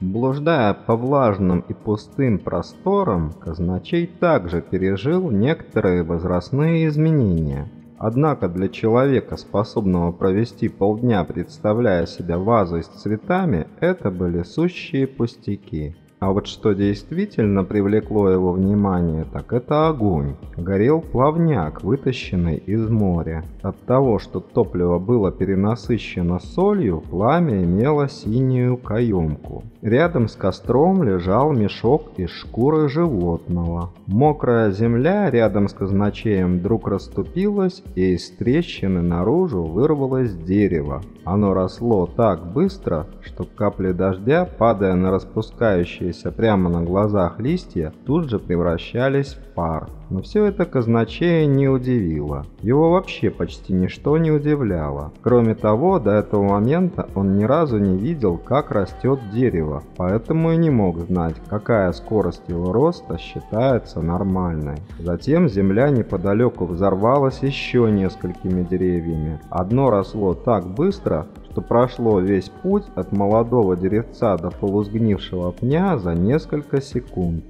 Блуждая по влажным и пустым просторам, казначей также пережил некоторые возрастные изменения. Однако для человека, способного провести полдня, представляя себя вазой с цветами, это были сущие пустяки. А вот что действительно привлекло его внимание, так это огонь. Горел плавняк, вытащенный из моря. От того, что топливо было перенасыщено солью, пламя имело синюю каемку. Рядом с костром лежал мешок из шкуры животного. Мокрая земля рядом с казначеем вдруг расступилась, и из трещины наружу вырвалось дерево. Оно росло так быстро, что капли дождя, падая на распускающиеся рассыпавшиеся прямо на глазах листья тут же превращались в пар. Но все это казначея не удивило. Его вообще почти ничто не удивляло. Кроме того, до этого момента он ни разу не видел, как растет дерево, поэтому и не мог знать, какая скорость его роста считается нормальной. Затем земля неподалеку взорвалась еще несколькими деревьями. Одно росло так быстро, что прошло весь путь от молодого деревца до полусгнившего пня за несколько секунд.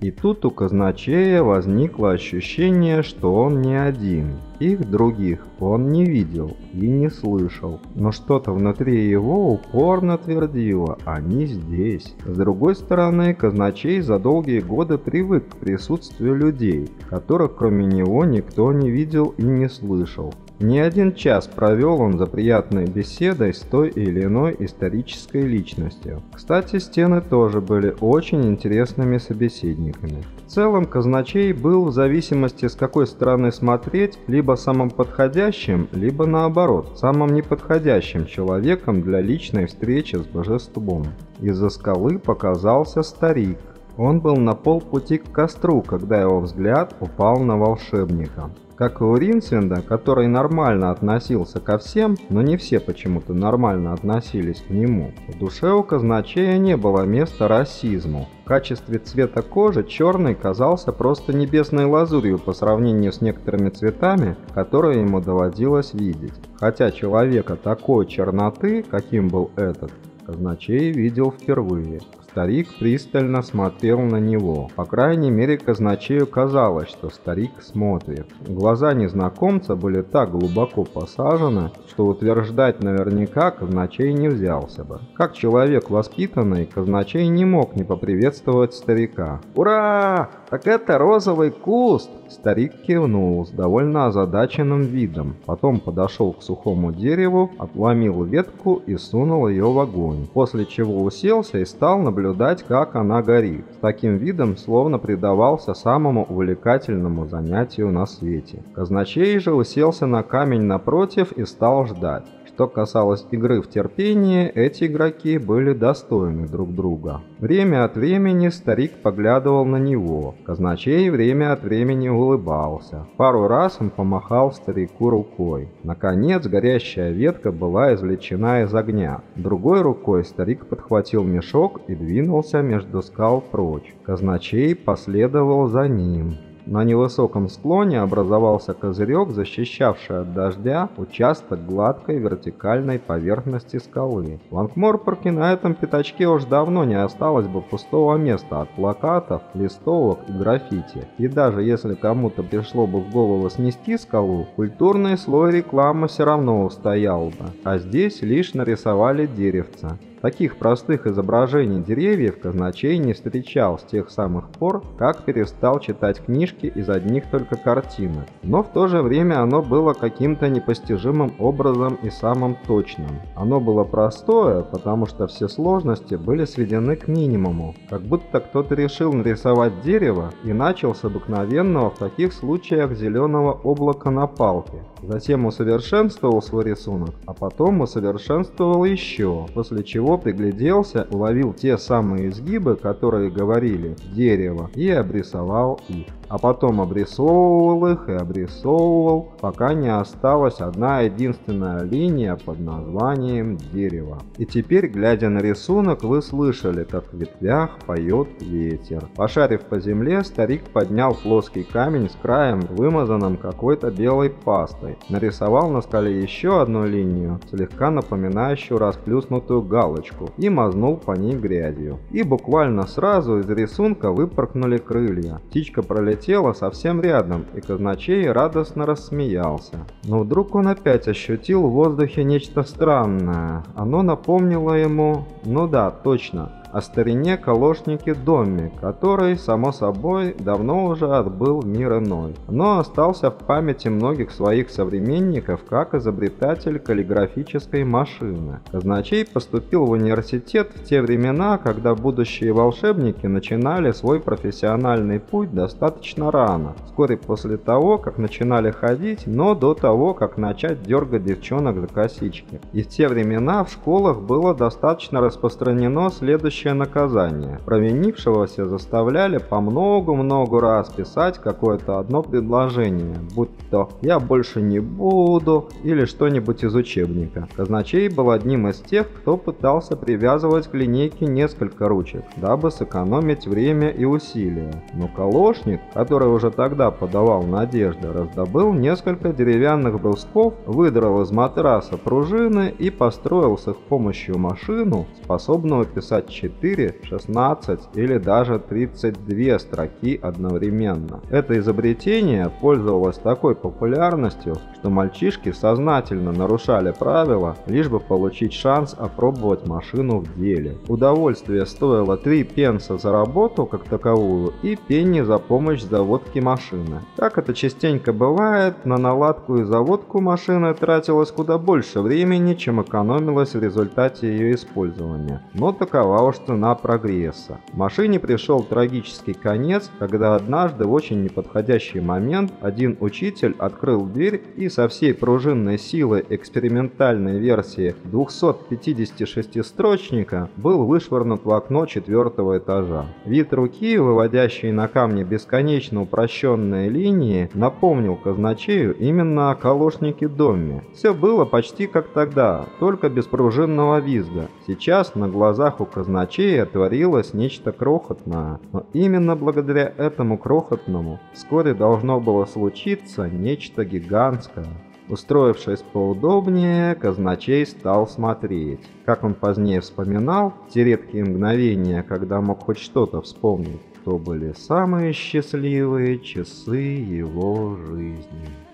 И тут у казначея возникло ощущение, что он не один. Их других он не видел и не слышал, но что-то внутри его упорно твердило «они здесь». С другой стороны, казначей за долгие годы привык к присутствию людей, которых кроме него никто не видел и не слышал. Не один час провел он за приятной беседой с той или иной исторической личностью. Кстати, стены тоже были очень интересными собеседниками. В целом, казначей был в зависимости с какой стороны смотреть, либо самым подходящим, либо наоборот, самым неподходящим человеком для личной встречи с божеством. Из-за скалы показался старик. Он был на полпути к костру, когда его взгляд упал на волшебника. Как и у Ринсвинда, который нормально относился ко всем, но не все почему-то нормально относились к нему, в душе у казначея не было места расизму. В качестве цвета кожи черный казался просто небесной лазурью по сравнению с некоторыми цветами, которые ему доводилось видеть. Хотя человека такой черноты, каким был этот, казначей видел впервые. Старик пристально смотрел на него. По крайней мере, казначею казалось, что старик смотрит. Глаза незнакомца были так глубоко посажены, что утверждать наверняка казначей не взялся бы. Как человек воспитанный, казначей не мог не поприветствовать старика. «Ура! Так это розовый куст!» Старик кивнул с довольно озадаченным видом. Потом подошел к сухому дереву, отломил ветку и сунул ее в огонь. После чего уселся и стал наблюдать как она горит, с таким видом, словно предавался самому увлекательному занятию на свете. Казначей же уселся на камень напротив и стал ждать. Что касалось игры в терпение, эти игроки были достойны друг друга. Время от времени старик поглядывал на него, казначей время от времени улыбался. Пару раз он помахал старику рукой. Наконец горящая ветка была извлечена из огня. Другой рукой старик подхватил мешок и двинулся между скал прочь. Казначей последовал за ним. На невысоком склоне образовался козырек, защищавший от дождя участок гладкой вертикальной поверхности скалы. В Ангморпорке на этом пятачке уж давно не осталось бы пустого места от плакатов, листовок и граффити. И даже если кому-то пришло бы в голову снести скалу, культурный слой рекламы все равно устоял бы. А здесь лишь нарисовали деревца. Таких простых изображений деревьев казначей не встречал с тех самых пор, как перестал читать книжки из одних только картинок. Но в то же время оно было каким-то непостижимым образом и самым точным. Оно было простое, потому что все сложности были сведены к минимуму, как будто кто-то решил нарисовать дерево и начал с обыкновенного в таких случаях зеленого облака на палке. Затем усовершенствовал свой рисунок, а потом усовершенствовал еще, после чего пригляделся, уловил те самые изгибы, которые говорили «дерево» и обрисовал их а потом обрисовывал их и обрисовывал, пока не осталась одна единственная линия под названием «Дерево». И теперь, глядя на рисунок, вы слышали, как в ветвях поет ветер. Пошарив по земле, старик поднял плоский камень с краем, вымазанным какой-то белой пастой. Нарисовал на скале еще одну линию, слегка напоминающую расплюснутую галочку, и мазнул по ней грязью. И буквально сразу из рисунка выпорхнули крылья. Птичка пролетела пролетела совсем рядом, и казначей радостно рассмеялся. Но вдруг он опять ощутил в воздухе нечто странное. Оно напомнило ему... Ну да, точно о старине Колошнике доме, который, само собой, давно уже отбыл в мир иной, но остался в памяти многих своих современников как изобретатель каллиграфической машины. Казначей поступил в университет в те времена, когда будущие волшебники начинали свой профессиональный путь достаточно рано, вскоре после того, как начинали ходить, но до того, как начать дергать девчонок за косички. И в те времена в школах было достаточно распространено следующее следующее наказание. Провинившегося заставляли по много-много раз писать какое-то одно предложение, будь то «я больше не буду» или что-нибудь из учебника. Казначей был одним из тех, кто пытался привязывать к линейке несколько ручек, дабы сэкономить время и усилия. Но Колошник, который уже тогда подавал надежды, раздобыл несколько деревянных брусков, выдрал из матраса пружины и построил с их помощью машину, способную писать 4, 16 или даже 32 строки одновременно. Это изобретение пользовалось такой популярностью, что мальчишки сознательно нарушали правила, лишь бы получить шанс опробовать машину в деле. Удовольствие стоило 3 пенса за работу как таковую и пенни за помощь заводке машины. Как это частенько бывает, на наладку и заводку машины тратилось куда больше времени, чем экономилось в результате ее использования. Но такова уж цена прогресса. Машине пришел трагический конец, когда однажды в очень неподходящий момент один учитель открыл дверь и со всей пружинной силы экспериментальной версии 256-строчника был вышвырнут в окно четвертого этажа. Вид руки, выводящей на камне бесконечно упрощенные линии, напомнил казначею именно о калошнике доме. Все было почти как тогда, только без пружинного визга. Сейчас на глазах у казначея творилось нечто крохотное, но именно благодаря этому крохотному вскоре должно было случиться нечто гигантское. Устроившись поудобнее, казначей стал смотреть. Как он позднее вспоминал, те редкие мгновения, когда мог хоть что-то вспомнить, то были самые счастливые часы его жизни.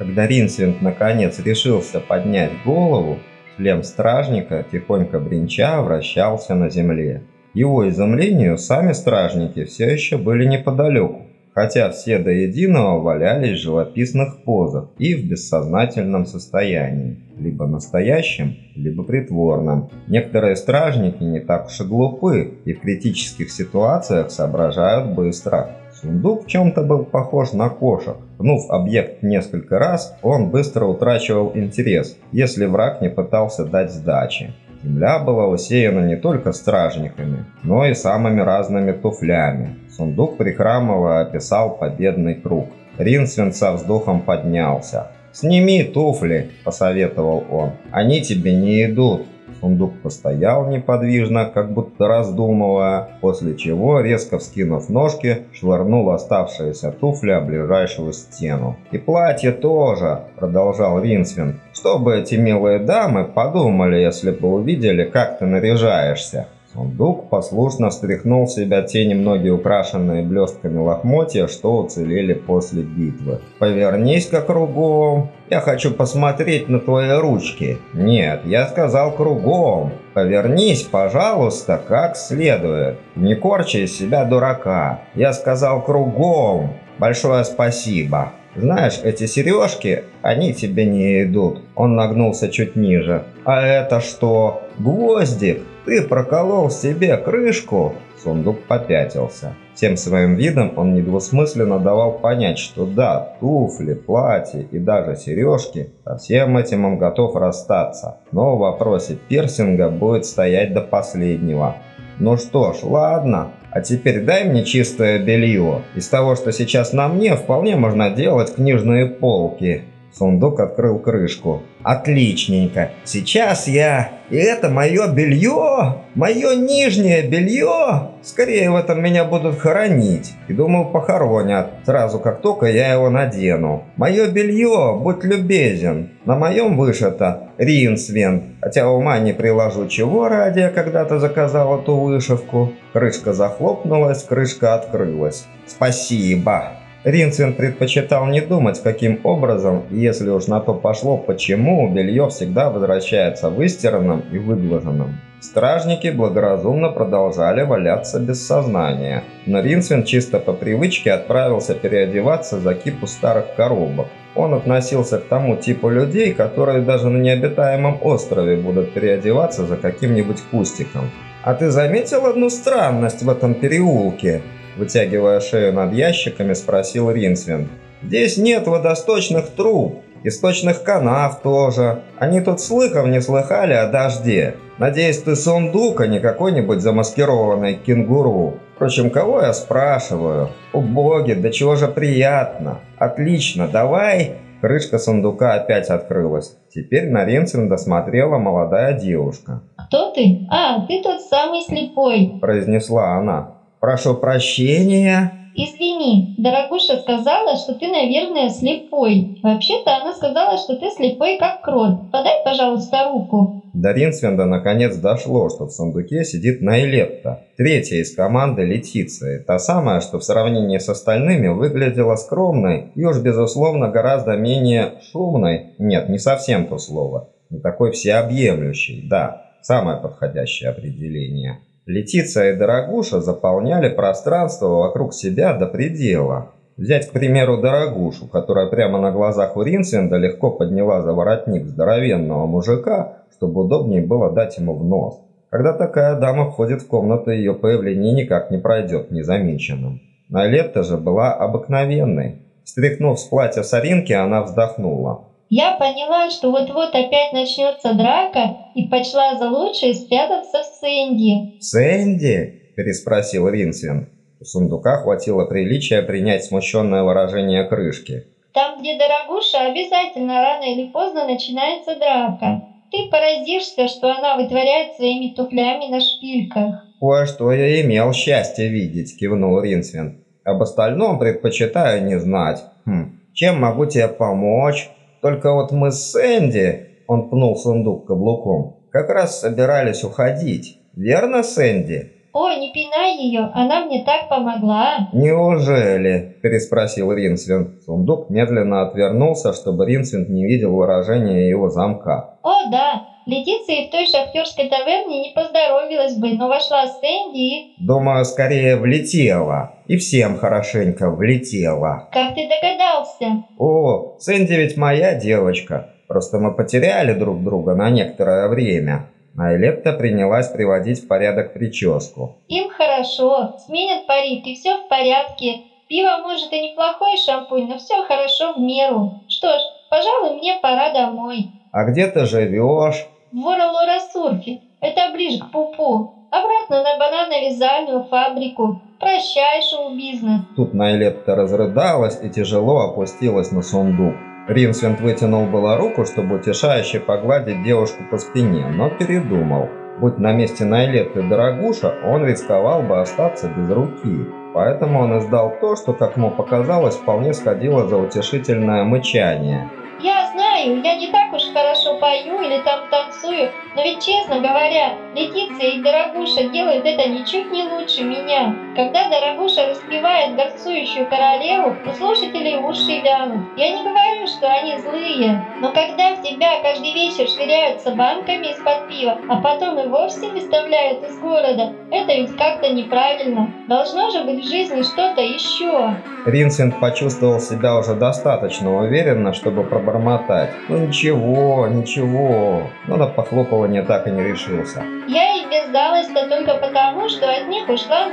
Когда Ринсвинд наконец решился поднять голову, шлем стражника, тихонько бренча, вращался на земле. Его изумлению сами стражники все еще были неподалеку, хотя все до единого валялись в живописных позах и в бессознательном состоянии, либо настоящем, либо притворном. Некоторые стражники не так уж и глупы и в критических ситуациях соображают быстро. Сундук в чем-то был похож на кошек. Пнув объект несколько раз, он быстро утрачивал интерес, если враг не пытался дать сдачи. Земля была усеяна не только стражниками, но и самыми разными туфлями. Сундук прихрамывая описал победный круг. Ринсвин со вздохом поднялся. «Сними туфли», – посоветовал он. «Они тебе не идут». Сундук постоял неподвижно, как будто раздумывая, после чего, резко вскинув ножки, швырнул оставшиеся туфли о ближайшую стену. «И платье тоже», — продолжал Ринсвин, — «чтобы эти милые дамы подумали, если бы увидели, как ты наряжаешься». Сундук послушно стряхнул в себя те немногие украшенные блестками лохмотья, что уцелели после битвы. «Повернись-ка кругом. Я хочу посмотреть на твои ручки». «Нет, я сказал кругом. Повернись, пожалуйста, как следует. Не корчи из себя дурака. Я сказал кругом. Большое спасибо». «Знаешь, эти сережки, они тебе не идут». Он нагнулся чуть ниже. «А это что? Гвоздик? Ты проколол себе крышку?» Сундук попятился. Всем своим видом он недвусмысленно давал понять, что да, туфли, платье и даже сережки, со всем этим он готов расстаться. Но в вопросе пирсинга будет стоять до последнего. Ну что ж, ладно, а теперь дай мне чистое белье. Из того, что сейчас на мне, вполне можно делать книжные полки. Сундук открыл крышку. Отличненько. Сейчас я... И это мое белье? Мое нижнее белье? Скорее в этом меня будут хоронить. И думаю, похоронят. Сразу как только я его надену. Мое белье, будь любезен. На моем вышито Ринсвен. Хотя ума не приложу, чего ради я когда-то заказал эту вышивку. Крышка захлопнулась, крышка открылась. Спасибо. Ринцвин предпочитал не думать, каким образом, если уж на то пошло, почему белье всегда возвращается выстиранным и выглаженным. Стражники благоразумно продолжали валяться без сознания, но Ринцвин чисто по привычке отправился переодеваться за кипу старых коробок. Он относился к тому типу людей, которые даже на необитаемом острове будут переодеваться за каким-нибудь кустиком. «А ты заметил одну странность в этом переулке?» Вытягивая шею над ящиками, спросил Ринсвин. «Здесь нет водосточных труб, источных канав тоже. Они тут слыхом не слыхали о дожде. Надеюсь, ты сундук, а не какой-нибудь замаскированный кенгуру. Впрочем, кого я спрашиваю? О боги, да чего же приятно. Отлично, давай...» Крышка сундука опять открылась. Теперь на Ринсвинда смотрела молодая девушка. «Кто ты? А, ты тот самый слепой», – произнесла она. «Прошу прощения». «Извини, дорогуша сказала, что ты, наверное, слепой. Вообще-то она сказала, что ты слепой, как крот. Подай, пожалуйста, руку». До Ринсвенда наконец дошло, что в сундуке сидит Найлетта, третья из команды Летиции, та самая, что в сравнении с остальными выглядела скромной и уж безусловно гораздо менее шумной, нет, не совсем то слово, Не такой всеобъемлющий, да, самое подходящее определение. Летиция и Дорогуша заполняли пространство вокруг себя до предела. Взять, к примеру, Дорогушу, которая прямо на глазах у Ринсвинда легко подняла за воротник здоровенного мужика, чтобы удобнее было дать ему в нос. Когда такая дама входит в комнату, ее появление никак не пройдет незамеченным. Найлетта же была обыкновенной. Стряхнув с платья соринки, она вздохнула. Я поняла, что вот-вот опять начнется драка, и почла за лучшее спрятаться в Сэнди. «Сэнди?» – переспросил Ринсвин. У сундука хватило приличия принять смущенное выражение крышки. Там, где дорогуша, обязательно рано или поздно начинается драка. Ты поразишься, что она вытворяет своими туфлями на шпильках. «Кое-что я имел счастье видеть», – кивнул Ринсвин. «Об остальном предпочитаю не знать. Хм, чем могу тебе помочь?» Только вот мы с Сэнди, он пнул сундук каблуком, как раз собирались уходить. Верно, Сэнди? «Ой, не пинай ее, она мне так помогла!» «Неужели?» – переспросил Ринсвинд. Сундук медленно отвернулся, чтобы Ринсвинд не видел выражения его замка. «О, да, Летиция в той шахтерской таверне не поздоровилась бы, но вошла Сэнди и... Думаю, скорее влетела. И всем хорошенько влетела. Как ты догадался? О, Сэнди ведь моя девочка. Просто мы потеряли друг друга на некоторое время. А Элепта принялась приводить в порядок прическу. Им хорошо, сменят парик и все в порядке. Пиво может и неплохой шампунь, но все хорошо в меру. Что ж, пожалуй, мне пора домой. А где ты живешь? в Воролоросурфе. Это ближе к Пупу. Обратно на банановязальную фабрику. Прощай, шоу-бизнес. Тут Найлетта разрыдалась и тяжело опустилась на сундук. Ринсвинд вытянул было руку, чтобы утешающе погладить девушку по спине, но передумал. Будь на месте Найлетты дорогуша, он рисковал бы остаться без руки. Поэтому он издал то, что, как ему показалось, вполне сходило за утешительное мычание. Я знаю, я не так уж хорошо пою или там танцую, но ведь, честно говоря, Летиция и Дорогуша делают это ничуть не лучше меня. Когда Дорогуша распевает горцующую королеву, у слушателей уши вянут. Я не говорю, что они злые, но когда в тебя каждый вечер швыряются банками из-под пива, а потом и вовсе выставляют из города, это ведь как-то неправильно. Должно же быть в жизни что-то еще. Ринсент почувствовал себя уже достаточно уверенно, чтобы пробормотать. Ну ничего, ничего. Но на похлопывание так и не решился. Я и без то только потому, что от них ушла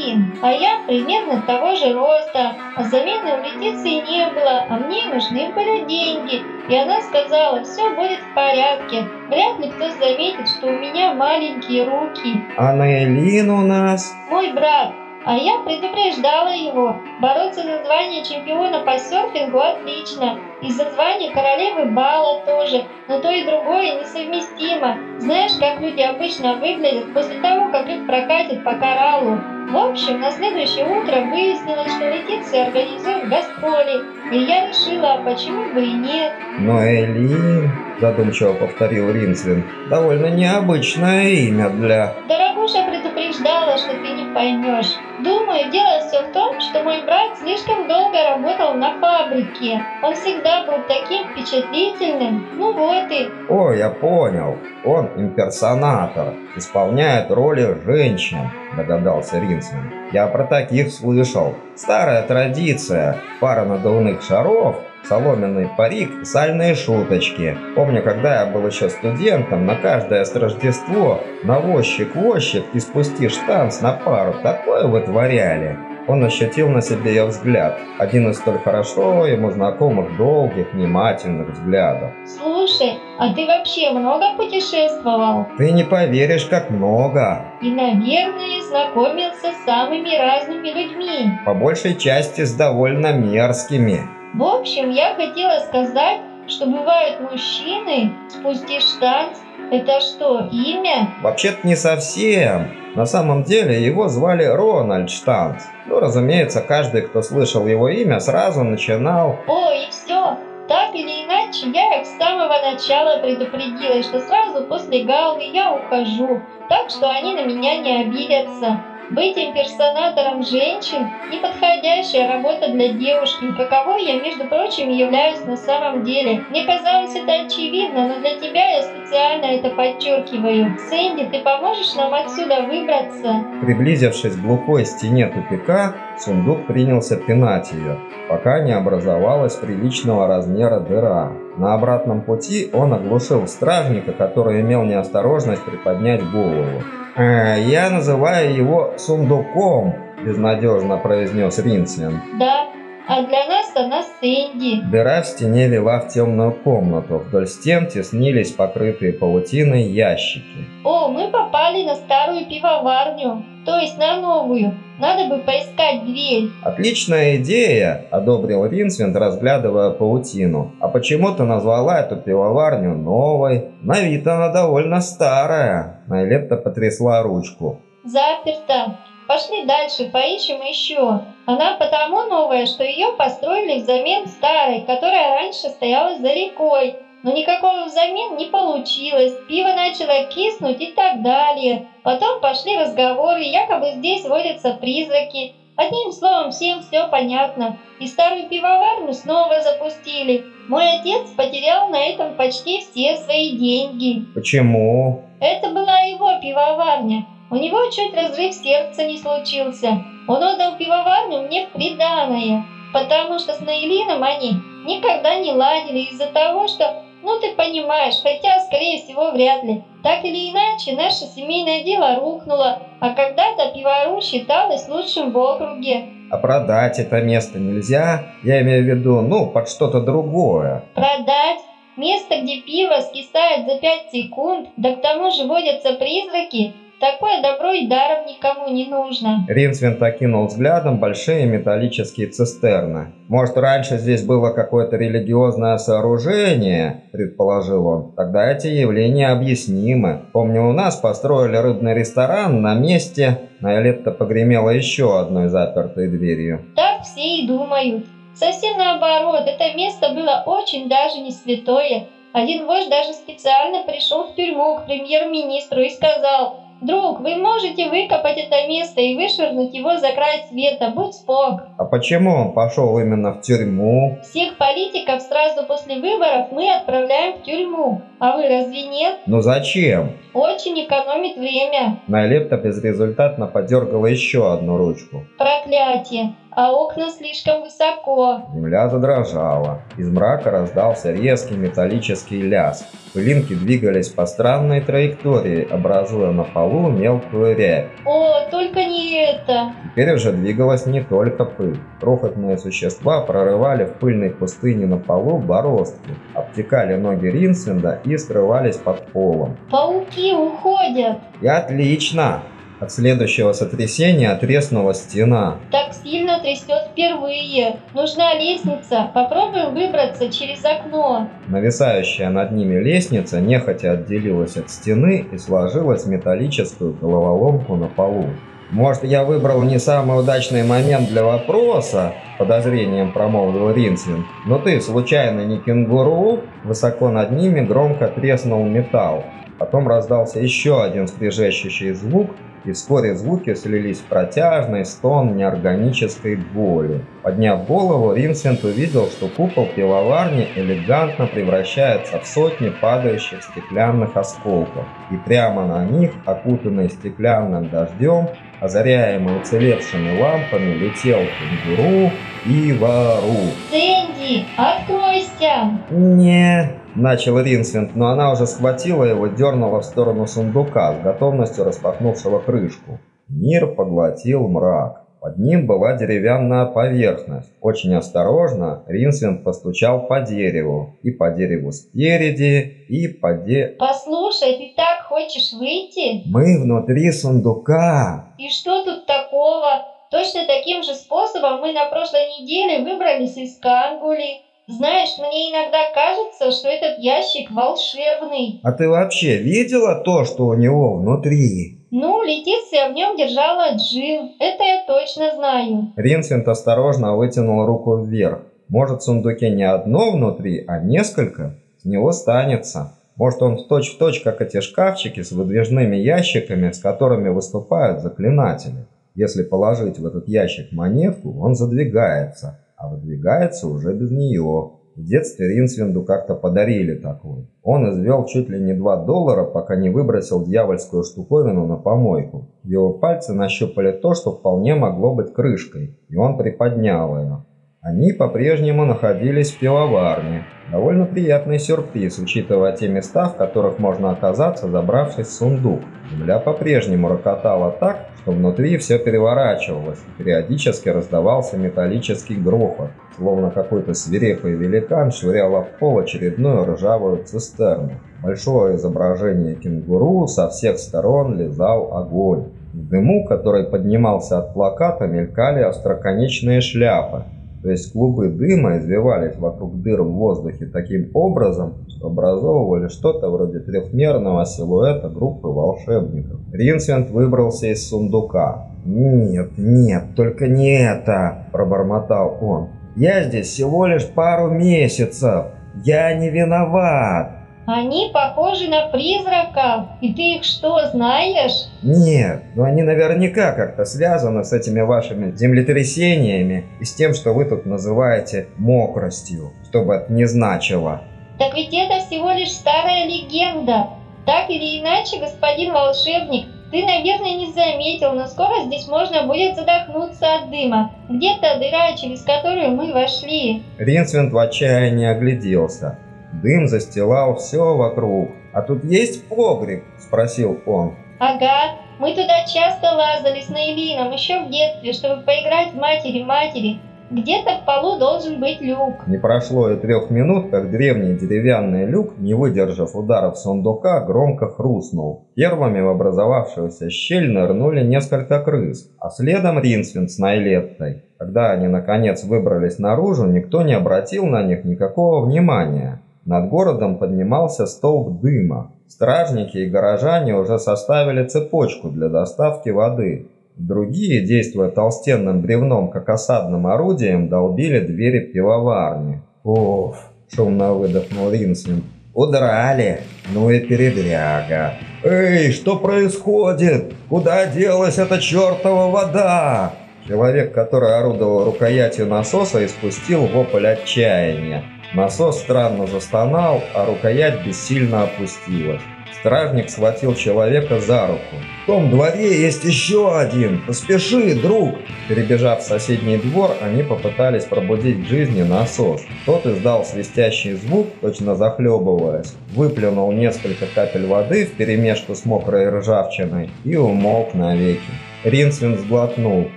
Наилин. А я примерно того же роста. А замены у Летиции не было, а мне нужны были деньги. И она сказала, все будет в порядке. Вряд ли кто заметит, что у меня маленькие руки. А Наилин у нас? Мой брат. А я предупреждала его. Бороться за звание чемпиона по серфингу отлично. И за звание королевы бала тоже. Но то и другое несовместимо. Знаешь, как люди обычно выглядят после того, как их прокатят по кораллу. В общем, на следующее утро выяснилось, что Летиция организует гастроли. И я решила, а почему бы и нет. Но Элин, задумчиво повторил Ринслин, довольно необычное имя для... Дорогуша предупреждала, что ты не поймешь. Думаю, дело все в том, что мой брат слишком долго работал на фабрике. Он всегда был таким впечатлительным. Ну вот и... О, я понял. Он имперсонатор, исполняет роли женщин, догадался Ринсман. Я про таких слышал. Старая традиция. Пара надувных шаров соломенный парик сальные шуточки. Помню, когда я был еще студентом, на каждое Рождество навозчик-возчик и спусти штанц на пару такое вытворяли. Он ощутил на себе ее взгляд, один из столь хорошо ему знакомых долгих, внимательных взглядов. «Слушай, а ты вообще много путешествовал?» «Ты не поверишь, как много!» «И, наверное, знакомился с самыми разными людьми?» «По большей части с довольно мерзкими». В общем, я хотела сказать, что бывают мужчины, спустишь танц, это что, имя? Вообще-то не совсем. На самом деле его звали Рональд Штанц. Ну, разумеется, каждый, кто слышал его имя, сразу начинал... О, и все. Так или иначе, я их с самого начала предупредила, что сразу после галвы я ухожу, так что они на меня не обидятся. Быть имперсонатором женщин – неподходящая работа для девушки, каковой я, между прочим, являюсь на самом деле. Мне казалось это очевидно, но для тебя я специально это подчеркиваю. Сэнди, ты поможешь нам отсюда выбраться? Приблизившись к глухой стене тупика, сундук принялся пинать ее, пока не образовалась приличного размера дыра. На обратном пути он оглушил стражника, который имел неосторожность приподнять голову. «Э, «Я называю его сундуком», – безнадежно произнес Ринсвин. Да, а для нас она Сэнди. Дыра в стене вела в темную комнату. Вдоль стен теснились покрытые паутиной ящики. О, мы попали на старую пивоварню, то есть на новую. Надо бы поискать дверь. «Отличная идея!» – одобрил Ринсвинд, разглядывая паутину. «А почему ты назвала эту пивоварню новой? На вид она довольно старая!» Найлетта потрясла ручку. Заперто. Пошли дальше, поищем еще. Она потому новая, что ее построили взамен старой, которая раньше стояла за рекой. Но никакого взамен не получилось. Пиво начало киснуть и так далее. Потом пошли разговоры, якобы здесь водятся призраки. Одним словом, всем все понятно. И старую пивоварню снова запустили. Мой отец потерял на этом почти все свои деньги. «Почему?» Это была его пивоварня. У него чуть разрыв сердца не случился. Он отдал пивоварню мне в приданое, потому что с Наилином они никогда не ладили из-за того, что, ну ты понимаешь, хотя, скорее всего, вряд ли. Так или иначе, наше семейное дело рухнуло, а когда-то пивовару считалось лучшим в округе. А продать это место нельзя? Я имею в виду, ну, под что-то другое. Продать? Место, где пиво скисает за 5 секунд, да к тому же водятся призраки, Такое добро и даром никому не нужно. Ринсвинд окинул взглядом большие металлические цистерны. «Может, раньше здесь было какое-то религиозное сооружение?» – предположил он. «Тогда эти явления объяснимы. Помню, у нас построили рыбный ресторан на месте...» Найлетта погремела еще одной запертой дверью. Так все и думают. Совсем наоборот, это место было очень даже не святое. Один вождь даже специально пришел в тюрьму к премьер-министру и сказал, Друг, вы можете выкопать это место и вышвырнуть его за край света, будь спок. А почему он пошел именно в тюрьму? Всех политиков сразу после выборов мы отправляем в тюрьму. А вы разве нет? Ну зачем? Очень экономит время. Найлепта безрезультатно подергала еще одну ручку. Проклятие а окна слишком высоко. Земля задрожала. Из мрака раздался резкий металлический лязг. Пылинки двигались по странной траектории, образуя на полу мелкую рябь. О, только не это! Теперь уже двигалась не только пыль. Крохотные существа прорывали в пыльной пустыне на полу бороздки, обтекали ноги Ринсвинда и скрывались под полом. Пауки уходят! И отлично! От следующего сотрясения треснула стена. Так сильно трясет впервые. Нужна лестница. Попробуем выбраться через окно. Нависающая над ними лестница нехотя отделилась от стены и сложилась в металлическую головоломку на полу. «Может, я выбрал не самый удачный момент для вопроса?» Подозрением промолвил Ринсвин. «Но ты, случайно, не кенгуру?» Высоко над ними громко треснул металл. Потом раздался еще один скрежещущий звук, и вскоре звуки слились в протяжный стон неорганической боли. Подняв голову, Ринсент увидел, что купол пивоварни элегантно превращается в сотни падающих стеклянных осколков, и прямо на них, окутанный стеклянным дождем, озаряемый уцелевшими лампами, летел кенгуру и вору. «Сэнди, откройся!» «Не...» Начал Ринсвинд, но она уже схватила его, дернула в сторону сундука, с готовностью распахнувшего крышку. Мир поглотил мрак. Под ним была деревянная поверхность. Очень осторожно Ринсвинд постучал по дереву. И по дереву спереди, и по де... «Послушай, ты так хочешь выйти?» «Мы внутри сундука!» «И что тут такого? Точно таким же способом мы на прошлой неделе выбрались из Кангули. Знаешь, мне иногда кажется, что этот ящик волшебный. А ты вообще видела то, что у него внутри? Ну, Летиция в нем держала джин, это я точно знаю. Ринсвинд осторожно вытянул руку вверх. Может, в сундуке не одно внутри, а несколько? С него станется. Может, он в точь-в-точь, точь, как эти шкафчики с выдвижными ящиками, с которыми выступают заклинатели. Если положить в этот ящик монетку, он задвигается, а выдвигается уже без нее. В детстве Ринсвинду как-то подарили такой. Он извел чуть ли не 2 доллара, пока не выбросил дьявольскую штуковину на помойку. Его пальцы нащупали то, что вполне могло быть крышкой, и он приподнял ее. Они по-прежнему находились в пивоварне. Довольно приятный сюрприз, учитывая те места, в которых можно оказаться, забравшись в сундук. Земля по-прежнему рокотала так, что внутри все переворачивалось, и периодически раздавался металлический грохот, словно какой-то свирепый великан швырял об пол очередную ржавую цистерну. Большое изображение кенгуру со всех сторон лизал огонь. В дыму, который поднимался от плаката, мелькали остроконечные шляпы, то есть клубы дыма извивались вокруг дыр в воздухе таким образом, что образовывали что-то вроде трехмерного силуэта группы волшебников. Ринсвинд выбрался из сундука. «Нет, нет, только не это!» – пробормотал он. «Я здесь всего лишь пару месяцев! Я не виноват!» Они похожи на призраков, и ты их что, знаешь? Нет, но они наверняка как-то связаны с этими вашими землетрясениями и с тем, что вы тут называете мокростью, что бы это ни значило. Так ведь это всего лишь старая легенда. Так или иначе, господин волшебник, ты, наверное, не заметил, но скоро здесь можно будет задохнуться от дыма. Где-то дыра, через которую мы вошли. Ринсвинд в отчаянии огляделся. Дым застилал все вокруг. «А тут есть погреб?» – спросил он. Ага, мы туда часто лазали с Наилином еще в детстве, чтобы поиграть в матери-матери. Где-то в полу должен быть люк. Не прошло и трех минут, как древний деревянный люк, не выдержав ударов сундука, громко хрустнул. Первыми в образовавшуюся щель нырнули несколько крыс, а следом Ринсвин с Найлеттой. Когда они наконец выбрались наружу, никто не обратил на них никакого внимания. Над городом поднимался столб дыма. Стражники и горожане уже составили цепочку для доставки воды. Другие, действуя толстенным бревном как осадным орудием, долбили двери пивоварни. «Оф!» – шумно выдохнул Ринсвин. «Удрали! Ну и передряга!» «Эй, что происходит? Куда делась эта чертова вода?» Человек, который орудовал рукоятью насоса, испустил вопль отчаяния. Насос странно застонал, а рукоять бессильно опустилась. Стражник схватил человека за руку. «В том дворе есть еще один! Поспеши, друг!» Перебежав в соседний двор, они попытались пробудить к жизни насос. Тот издал свистящий звук, точно захлебываясь, выплюнул несколько капель воды в перемешку с мокрой ржавчиной и умолк навеки. Ринсвин сглотнул.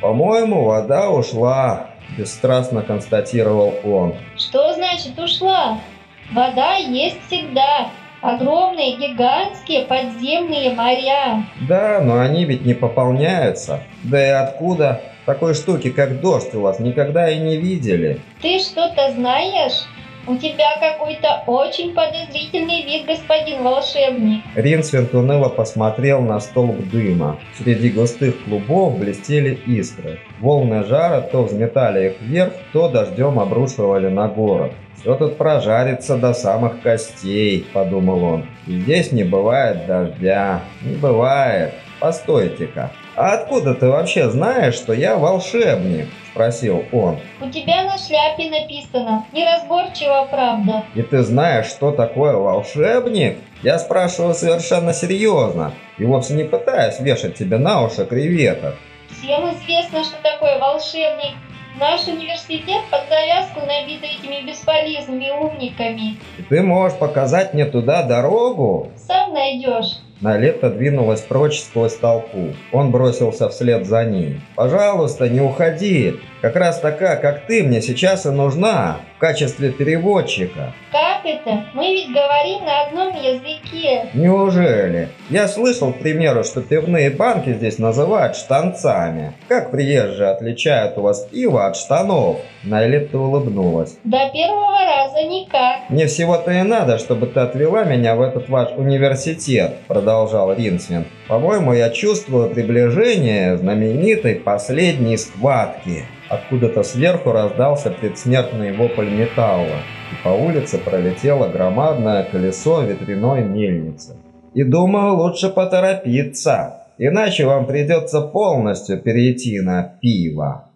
«По-моему, вода ушла», – бесстрастно констатировал он. Что значит ушла? Вода есть всегда. Огромные, гигантские подземные моря. Да, но они ведь не пополняются. Да и откуда? Такой штуки, как дождь, у вас никогда и не видели. Ты что-то знаешь? У тебя какой-то очень подозрительный вид, господин волшебник. Ринсвинд уныло посмотрел на столб дыма. Среди густых клубов блестели искры. Волны жара то взметали их вверх, то дождем обрушивали на город. «Все тут прожарится до самых костей», – подумал он. «И здесь не бывает дождя. Не бывает. Постойте-ка. А откуда ты вообще знаешь, что я волшебник?» – спросил он. У тебя на шляпе написано. Неразборчиво, правда. И ты знаешь, что такое волшебник? Я спрашиваю совершенно серьезно. И вовсе не пытаюсь вешать тебе на уши креветок. Всем известно, что такое волшебник. Наш университет под завязку набит этими бесполезными умниками. И ты можешь показать мне туда дорогу? Сам найдешь. Налета двинулась прочь сквозь толпу. Он бросился вслед за ней. «Пожалуйста, не уходи. Как раз такая, как ты, мне сейчас и нужна в качестве переводчика». Как это? Мы ведь говорим на одном языке. Неужели? Я слышал, к примеру, что пивные банки здесь называют штанцами. Как приезжие отличают у вас пиво от штанов? Найлетта улыбнулась. До первого раза никак. Мне всего-то и надо, чтобы ты отвела меня в этот ваш университет, продолжал Ринсвин. По-моему, я чувствую приближение знаменитой последней схватки. Откуда-то сверху раздался предсмертный вопль металла, и по улице пролетело громадное колесо ветряной мельницы. И думаю, лучше поторопиться. иначе вам придется полностью перейти на пиво.